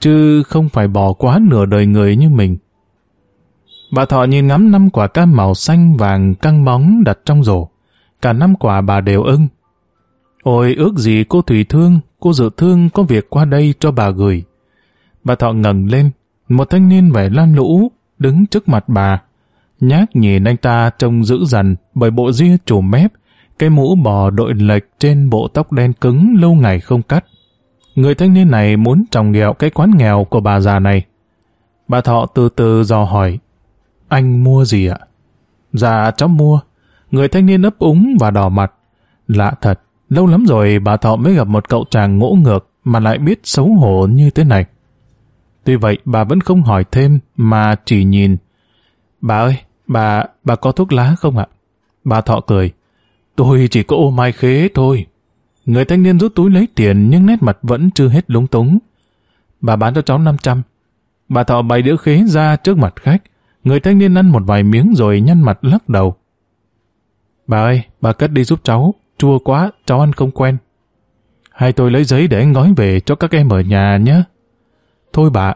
chứ không phải bỏ quá nửa đời người như mình. Bà Thọ nhìn ngắm năm quả cam màu xanh vàng căng bóng đặt trong rổ. Cả năm quả bà đều ưng. Ôi ước gì cô Thủy Thương, cô Dự Thương có việc qua đây cho bà gửi. Bà Thọ ngẩng lên, một thanh niên vẻ lam lũ, đứng trước mặt bà. Nhác nhìn anh ta trông dữ dằn bởi bộ ria trổ mép, cái mũ bò đội lệch trên bộ tóc đen cứng lâu ngày không cắt. Người thanh niên này muốn trồng ghẹo cái quán nghèo của bà già này. Bà Thọ từ từ dò hỏi, anh mua gì ạ? Dạ cháu mua. Người thanh niên ấp úng và đỏ mặt. Lạ thật, lâu lắm rồi bà Thọ mới gặp một cậu chàng ngỗ ngược mà lại biết xấu hổ như thế này. Tuy vậy bà vẫn không hỏi thêm mà chỉ nhìn. Bà ơi, bà, bà có thuốc lá không ạ? Bà Thọ cười. Tôi chỉ có ô mai khế thôi. Người thanh niên rút túi lấy tiền nhưng nét mặt vẫn chưa hết lúng túng. Bà bán cho cháu 500. Bà Thọ bày đĩa khế ra trước mặt khách. Người thanh niên ăn một vài miếng rồi nhăn mặt lắc đầu. Bà ơi, bà cất đi giúp cháu. Chua quá, cháu ăn không quen. Hay tôi lấy giấy để anh gói về cho các em ở nhà nhé. Thôi bà.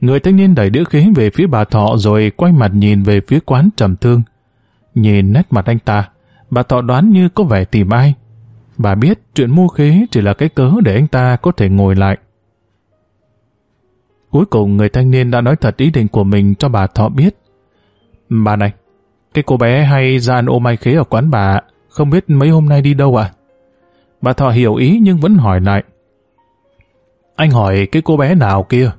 Người thanh niên đẩy đĩa khế về phía bà Thọ rồi quay mặt nhìn về phía quán trầm thương. Nhìn nét mặt anh ta, bà Thọ đoán như có vẻ tìm ai. Bà biết chuyện mua khế chỉ là cái cớ để anh ta có thể ngồi lại. Cuối cùng người thanh niên đã nói thật ý định của mình cho bà Thọ biết. Bà này, cái cô bé hay ra ăn ô mai khế ở quán bà, không biết mấy hôm nay đi đâu à? Bà Thọ hiểu ý nhưng vẫn hỏi lại. Anh hỏi cái cô bé nào kia?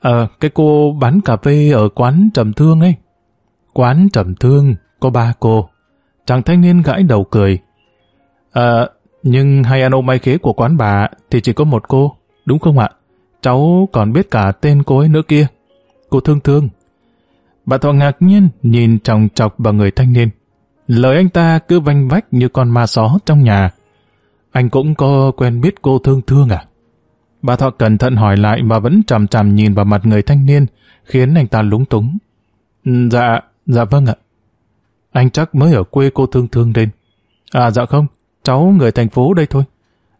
Ờ, cái cô bán cà phê ở quán trầm thương ấy. Quán trầm thương, có ba cô. Chàng thanh niên gãi đầu cười. Ờ, nhưng hay ăn ô mai khế của quán bà thì chỉ có một cô, đúng không ạ? Cháu còn biết cả tên cô ấy nữa kia. Cô Thương Thương. Bà Thọ ngạc nhiên nhìn chòng chọc vào người thanh niên. Lời anh ta cứ vanh vách như con ma só trong nhà. Anh cũng có quen biết cô Thương Thương à? Bà Thọ cẩn thận hỏi lại mà vẫn chằm chằm nhìn vào mặt người thanh niên, khiến anh ta lúng túng. Dạ, dạ vâng ạ. Anh chắc mới ở quê cô Thương Thương đến. À dạ không, cháu người thành phố đây thôi.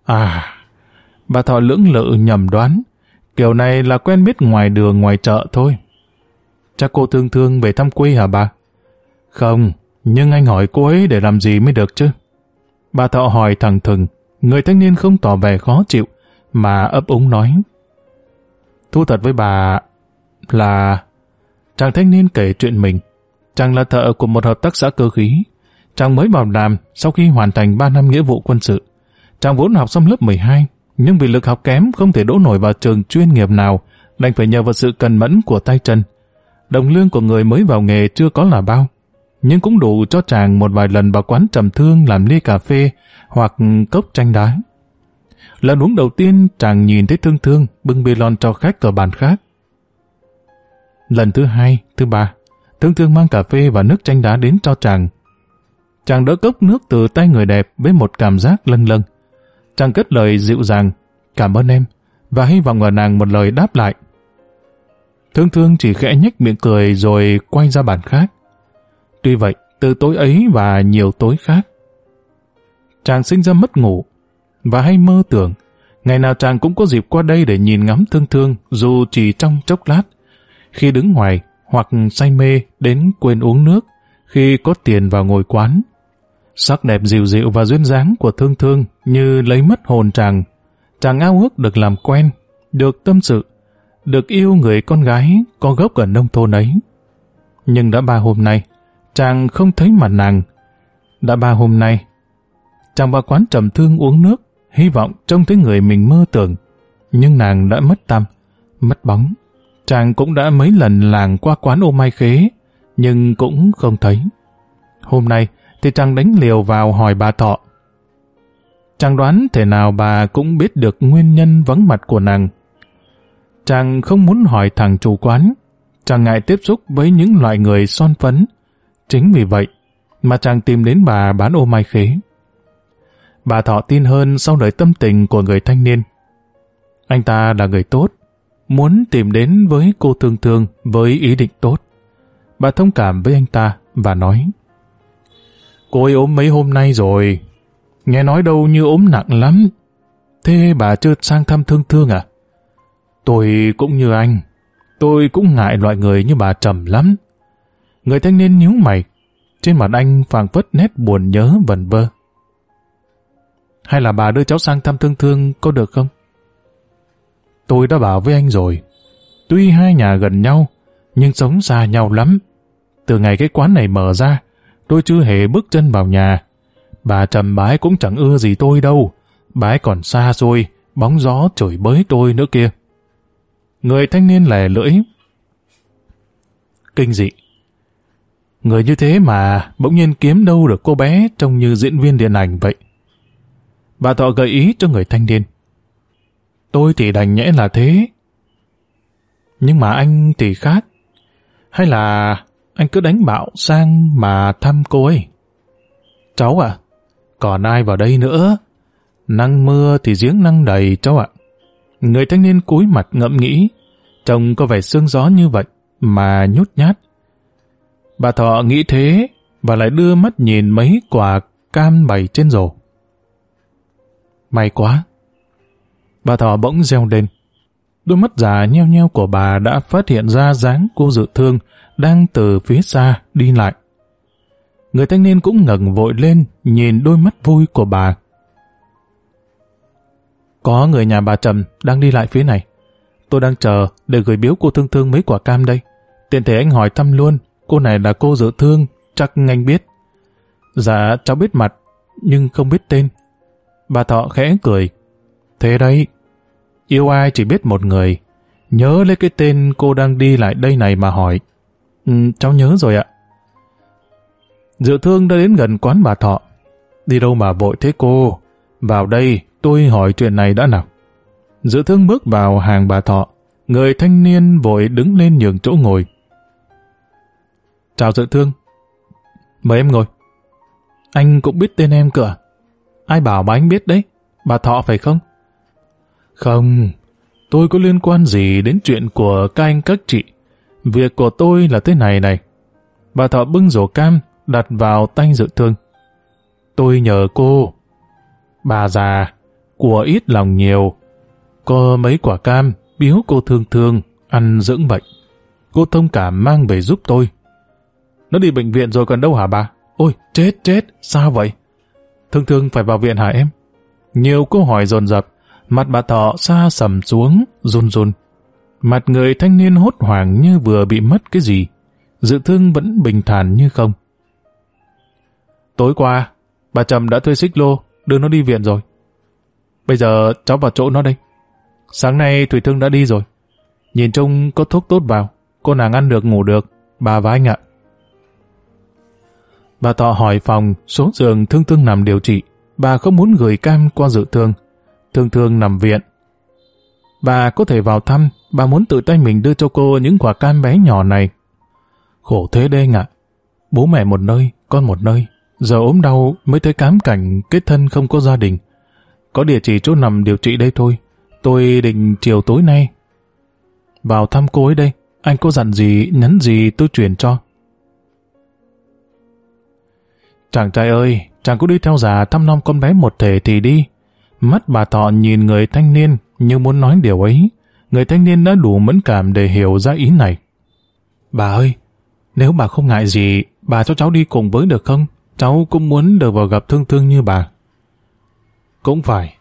À, bà Thọ lưỡng lự nhầm đoán. Kiểu này là quen biết ngoài đường ngoài chợ thôi. Chắc cô thương thương về thăm quê hả bà? Không, nhưng anh hỏi cô ấy để làm gì mới được chứ? Bà thọ hỏi thẳng thừng, người thanh niên không tỏ vẻ khó chịu, mà ấp úng nói. Thu thật với bà là... Chàng thanh niên kể chuyện mình. Chàng là thợ của một hợp tác xã cơ khí. Chàng mới vào làm sau khi hoàn thành 3 năm nghĩa vụ quân sự. Chàng vốn học xong lớp 12, nhưng vì lực học kém không thể đỗ nổi vào trường chuyên nghiệp nào, đành phải nhờ vào sự cần mẫn của tay chân. Đồng lương của người mới vào nghề chưa có là bao, nhưng cũng đủ cho chàng một vài lần vào quán trầm thương làm ly cà phê hoặc cốc chanh đá. Lần uống đầu tiên chàng nhìn thấy thương thương bưng bê lon cho khách ở bàn khác. Lần thứ hai, thứ ba, thương thương mang cà phê và nước chanh đá đến cho chàng. Chàng đỡ cốc nước từ tay người đẹp với một cảm giác lâng lâng. Chàng cất lời dịu dàng, cảm ơn em, và hy vọng ở nàng một lời đáp lại. Thương thương chỉ khẽ nhếch miệng cười rồi quay ra bàn khác. Tuy vậy, từ tối ấy và nhiều tối khác, chàng sinh ra mất ngủ và hay mơ tưởng ngày nào chàng cũng có dịp qua đây để nhìn ngắm thương thương dù chỉ trong chốc lát. Khi đứng ngoài hoặc say mê đến quên uống nước khi có tiền vào ngồi quán. Sắc đẹp dịu dịu và duyên dáng của thương thương như lấy mất hồn chàng. Chàng ao ước được làm quen, được tâm sự, được yêu người con gái có gốc ở nông thôn ấy. Nhưng đã ba hôm nay, chàng không thấy mặt nàng. Đã ba hôm nay, chàng vào quán trầm thương uống nước, hy vọng trông thấy người mình mơ tưởng. Nhưng nàng đã mất tâm, mất bóng. Chàng cũng đã mấy lần làng qua quán ô mai khế, nhưng cũng không thấy. Hôm nay thì chàng đánh liều vào hỏi bà Thọ. Chàng đoán thể nào bà cũng biết được nguyên nhân vắng mặt của nàng. Chàng không muốn hỏi thằng chủ quán, chàng ngại tiếp xúc với những loại người son phấn. Chính vì vậy mà chàng tìm đến bà bán ô mai khế. Bà Thọ tin hơn sau lời tâm tình của người thanh niên. Anh ta là người tốt, muốn tìm đến với cô thương thương với ý định tốt. Bà thông cảm với anh ta và nói Cô ấy ốm mấy hôm nay rồi, nghe nói đâu như ốm nặng lắm. Thế bà chưa sang thăm thương thương à? Tôi cũng như anh, tôi cũng ngại loại người như bà trầm lắm. Người thanh niên nhíu mày, trên mặt anh phảng phất nét buồn nhớ vần vơ. Hay là bà đưa cháu sang thăm thương thương có được không? Tôi đã bảo với anh rồi, tuy hai nhà gần nhau, nhưng sống xa nhau lắm. Từ ngày cái quán này mở ra, tôi chưa hề bước chân vào nhà. Bà Trầm bái cũng chẳng ưa gì tôi đâu, bái còn xa xôi, bóng gió chửi bới tôi nữa kia. Người thanh niên lè lưỡi. Kinh dị. Người như thế mà bỗng nhiên kiếm đâu được cô bé trông như diễn viên điện ảnh vậy. Bà Thọ gợi ý cho người thanh niên. Tôi thì đành nhẽ là thế. Nhưng mà anh thì khác. Hay là anh cứ đánh bạo sang mà thăm cô ấy? Cháu à, còn ai vào đây nữa? Năng mưa thì giếng năng đầy cháu ạ. Người thanh niên cúi mặt ngậm nghĩ, trông có vẻ sương gió như vậy, mà nhút nhát. Bà Thọ nghĩ thế và lại đưa mắt nhìn mấy quả cam bày trên rổ. May quá. Bà Thọ bỗng reo lên. Đôi mắt già nheo nheo của bà đã phát hiện ra dáng cô dự thương đang từ phía xa đi lại. Người thanh niên cũng ngẩng vội lên nhìn đôi mắt vui của bà. Có người nhà bà Trầm đang đi lại phía này. Tôi đang chờ để gửi biếu cô thương thương mấy quả cam đây. Tiện thể anh hỏi thăm luôn, cô này là cô dự thương, chắc anh biết. Dạ, cháu biết mặt, nhưng không biết tên. Bà Thọ khẽ cười. Thế đấy, yêu ai chỉ biết một người. Nhớ lấy cái tên cô đang đi lại đây này mà hỏi. Ừ, cháu nhớ rồi ạ. Dự thương đã đến gần quán bà Thọ. Đi đâu mà vội thế cô? Vào đây, tôi hỏi chuyện này đã nào. Dự thương bước vào hàng bà Thọ. Người thanh niên vội đứng lên nhường chỗ ngồi. Chào dự thương. Mời em ngồi. Anh cũng biết tên em cửa. À? Ai bảo mà anh biết đấy? Bà Thọ phải không? Không, tôi có liên quan gì đến chuyện của các anh các chị. Việc của tôi là thế này này. Bà Thọ bưng rổ cam, đặt vào tay dự thương. Tôi nhờ cô. Bà già, của ít lòng nhiều. Có mấy quả cam, biếu cô thương thương, ăn dưỡng bệnh. Cô thông cảm mang về giúp tôi. Nó đi bệnh viện rồi còn đâu hả bà? Ôi, chết chết, sao vậy? Thương thương phải vào viện hả em? Nhiều câu hỏi dồn dập, mặt bà thọ xa sầm xuống, run run. Mặt người thanh niên hốt hoảng như vừa bị mất cái gì. Dự thương vẫn bình thản như không. Tối qua, bà Trầm đã thuê xích lô, đưa nó đi viện rồi. Bây giờ cháu vào chỗ nó đây. Sáng nay Thủy Thương đã đi rồi. Nhìn chung có thuốc tốt vào, cô nàng ăn được ngủ được, bà và anh ạ. Bà Thọ hỏi phòng số giường thương thương nằm điều trị. Bà không muốn gửi cam qua dự thương. Thương thương nằm viện. Bà có thể vào thăm, bà muốn tự tay mình đưa cho cô những quả cam bé nhỏ này. Khổ thế đây ạ. Bố mẹ một nơi, con một nơi. Giờ ốm đau mới thấy cám cảnh kết thân không có gia đình. Có địa chỉ chỗ nằm điều trị đây thôi. Tôi định chiều tối nay. Vào thăm cô ấy đây. Anh có dặn gì, nhắn gì tôi chuyển cho. Chàng trai ơi, chàng cứ đi theo già thăm nom con bé một thể thì đi. Mắt bà Thọ nhìn người thanh niên như muốn nói điều ấy. Người thanh niên đã đủ mẫn cảm để hiểu ra ý này. Bà ơi, nếu bà không ngại gì, bà cho cháu đi cùng với được không? Cháu cũng muốn được vào gặp thương thương như bà. Cũng phải.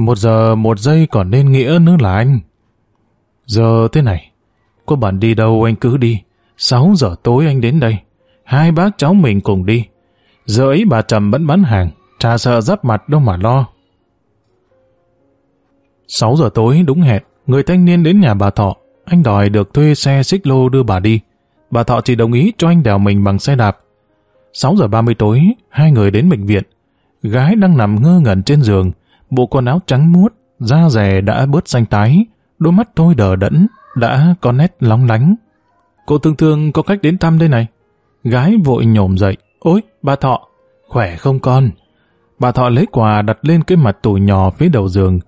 Một giờ một giây còn nên nghĩa nữa là anh. Giờ thế này, có bạn đi đâu anh cứ đi. Sáu giờ tối anh đến đây. hai bác cháu mình cùng đi. Giờ ấy bà Trầm vẫn bán hàng, trà sợ giáp mặt đâu mà lo. sáu giờ tối đúng hẹn, người thanh niên đến nhà bà Thọ. Anh đòi được thuê xe xích lô đưa bà đi. Bà Thọ chỉ đồng ý cho anh đèo mình bằng xe đạp. 6 giờ 30 tối, hai người đến bệnh viện. Gái đang nằm ngơ ngẩn trên giường, bộ quần áo trắng muốt, da rẻ đã bớt xanh tái, đôi mắt tôi đờ đẫn, đã có nét lóng lánh. Cô thương thương có cách đến thăm đây này. Gái vội nhổm dậy. Ôi, bà Thọ, khỏe không con? Bà Thọ lấy quà đặt lên cái mặt tủ nhỏ phía đầu giường.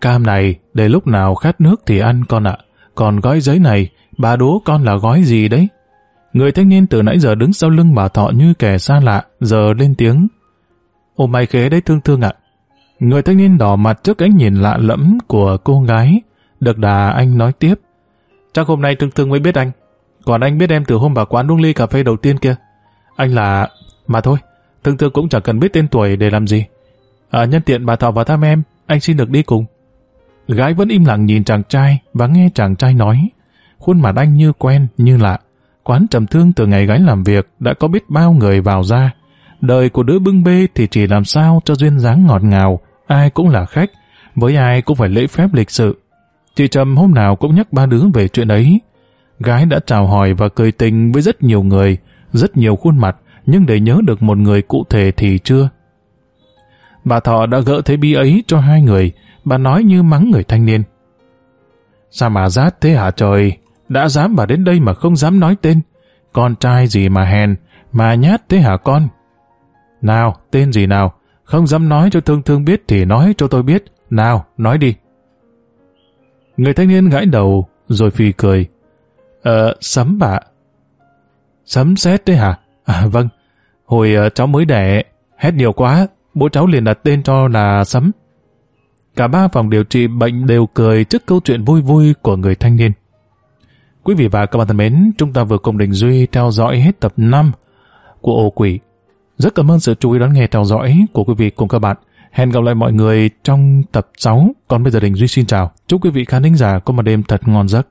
Cam này, để lúc nào khát nước thì ăn con ạ. Còn gói giấy này, bà đố con là gói gì đấy? Người thanh niên từ nãy giờ đứng sau lưng bà Thọ như kẻ xa lạ, giờ lên tiếng. Ô mày khế đấy thương thương ạ. Người thanh niên đỏ mặt trước ánh nhìn lạ lẫm của cô gái. Được đà anh nói tiếp. Chắc hôm nay thương thương mới biết anh. Còn anh biết em từ hôm vào quán uống ly cà phê đầu tiên kia. Anh là... Mà thôi, thương thương cũng chẳng cần biết tên tuổi để làm gì. À, nhân tiện bà Thọ vào thăm em, anh xin được đi cùng. Gái vẫn im lặng nhìn chàng trai và nghe chàng trai nói. Khuôn mặt anh như quen, như lạ. Quán trầm thương từ ngày gái làm việc đã có biết bao người vào ra. Đời của đứa bưng bê thì chỉ làm sao cho duyên dáng ngọt ngào, ai cũng là khách, với ai cũng phải lễ phép lịch sự. Chị Trầm hôm nào cũng nhắc ba đứa về chuyện ấy. Gái đã chào hỏi và cười tình với rất nhiều người, rất nhiều khuôn mặt, nhưng để nhớ được một người cụ thể thì chưa. Bà Thọ đã gỡ thế bi ấy cho hai người, bà nói như mắng người thanh niên. Sao mà rát thế hả trời? Đã dám bà đến đây mà không dám nói tên. Con trai gì mà hèn, mà nhát thế hả con? Nào, tên gì nào? Không dám nói cho thương thương biết thì nói cho tôi biết. Nào, nói đi. Người thanh niên gãi đầu, rồi phì cười. Ờ, sấm bà. Sấm xét đấy hả? À, vâng. Hồi uh, cháu mới đẻ, hét nhiều quá, bố cháu liền đặt tên cho là Sấm. Cả ba phòng điều trị bệnh đều cười trước câu chuyện vui vui của người thanh niên. Quý vị và các bạn thân mến, chúng ta vừa cùng Đình Duy theo dõi hết tập 5 của Ổ Quỷ. Rất cảm ơn sự chú ý đón nghe theo dõi của quý vị cùng các bạn. Hẹn gặp lại mọi người trong tập 6. Còn bây giờ Đình Duy xin chào. Chúc quý vị khán thính giả có một đêm thật ngon giấc.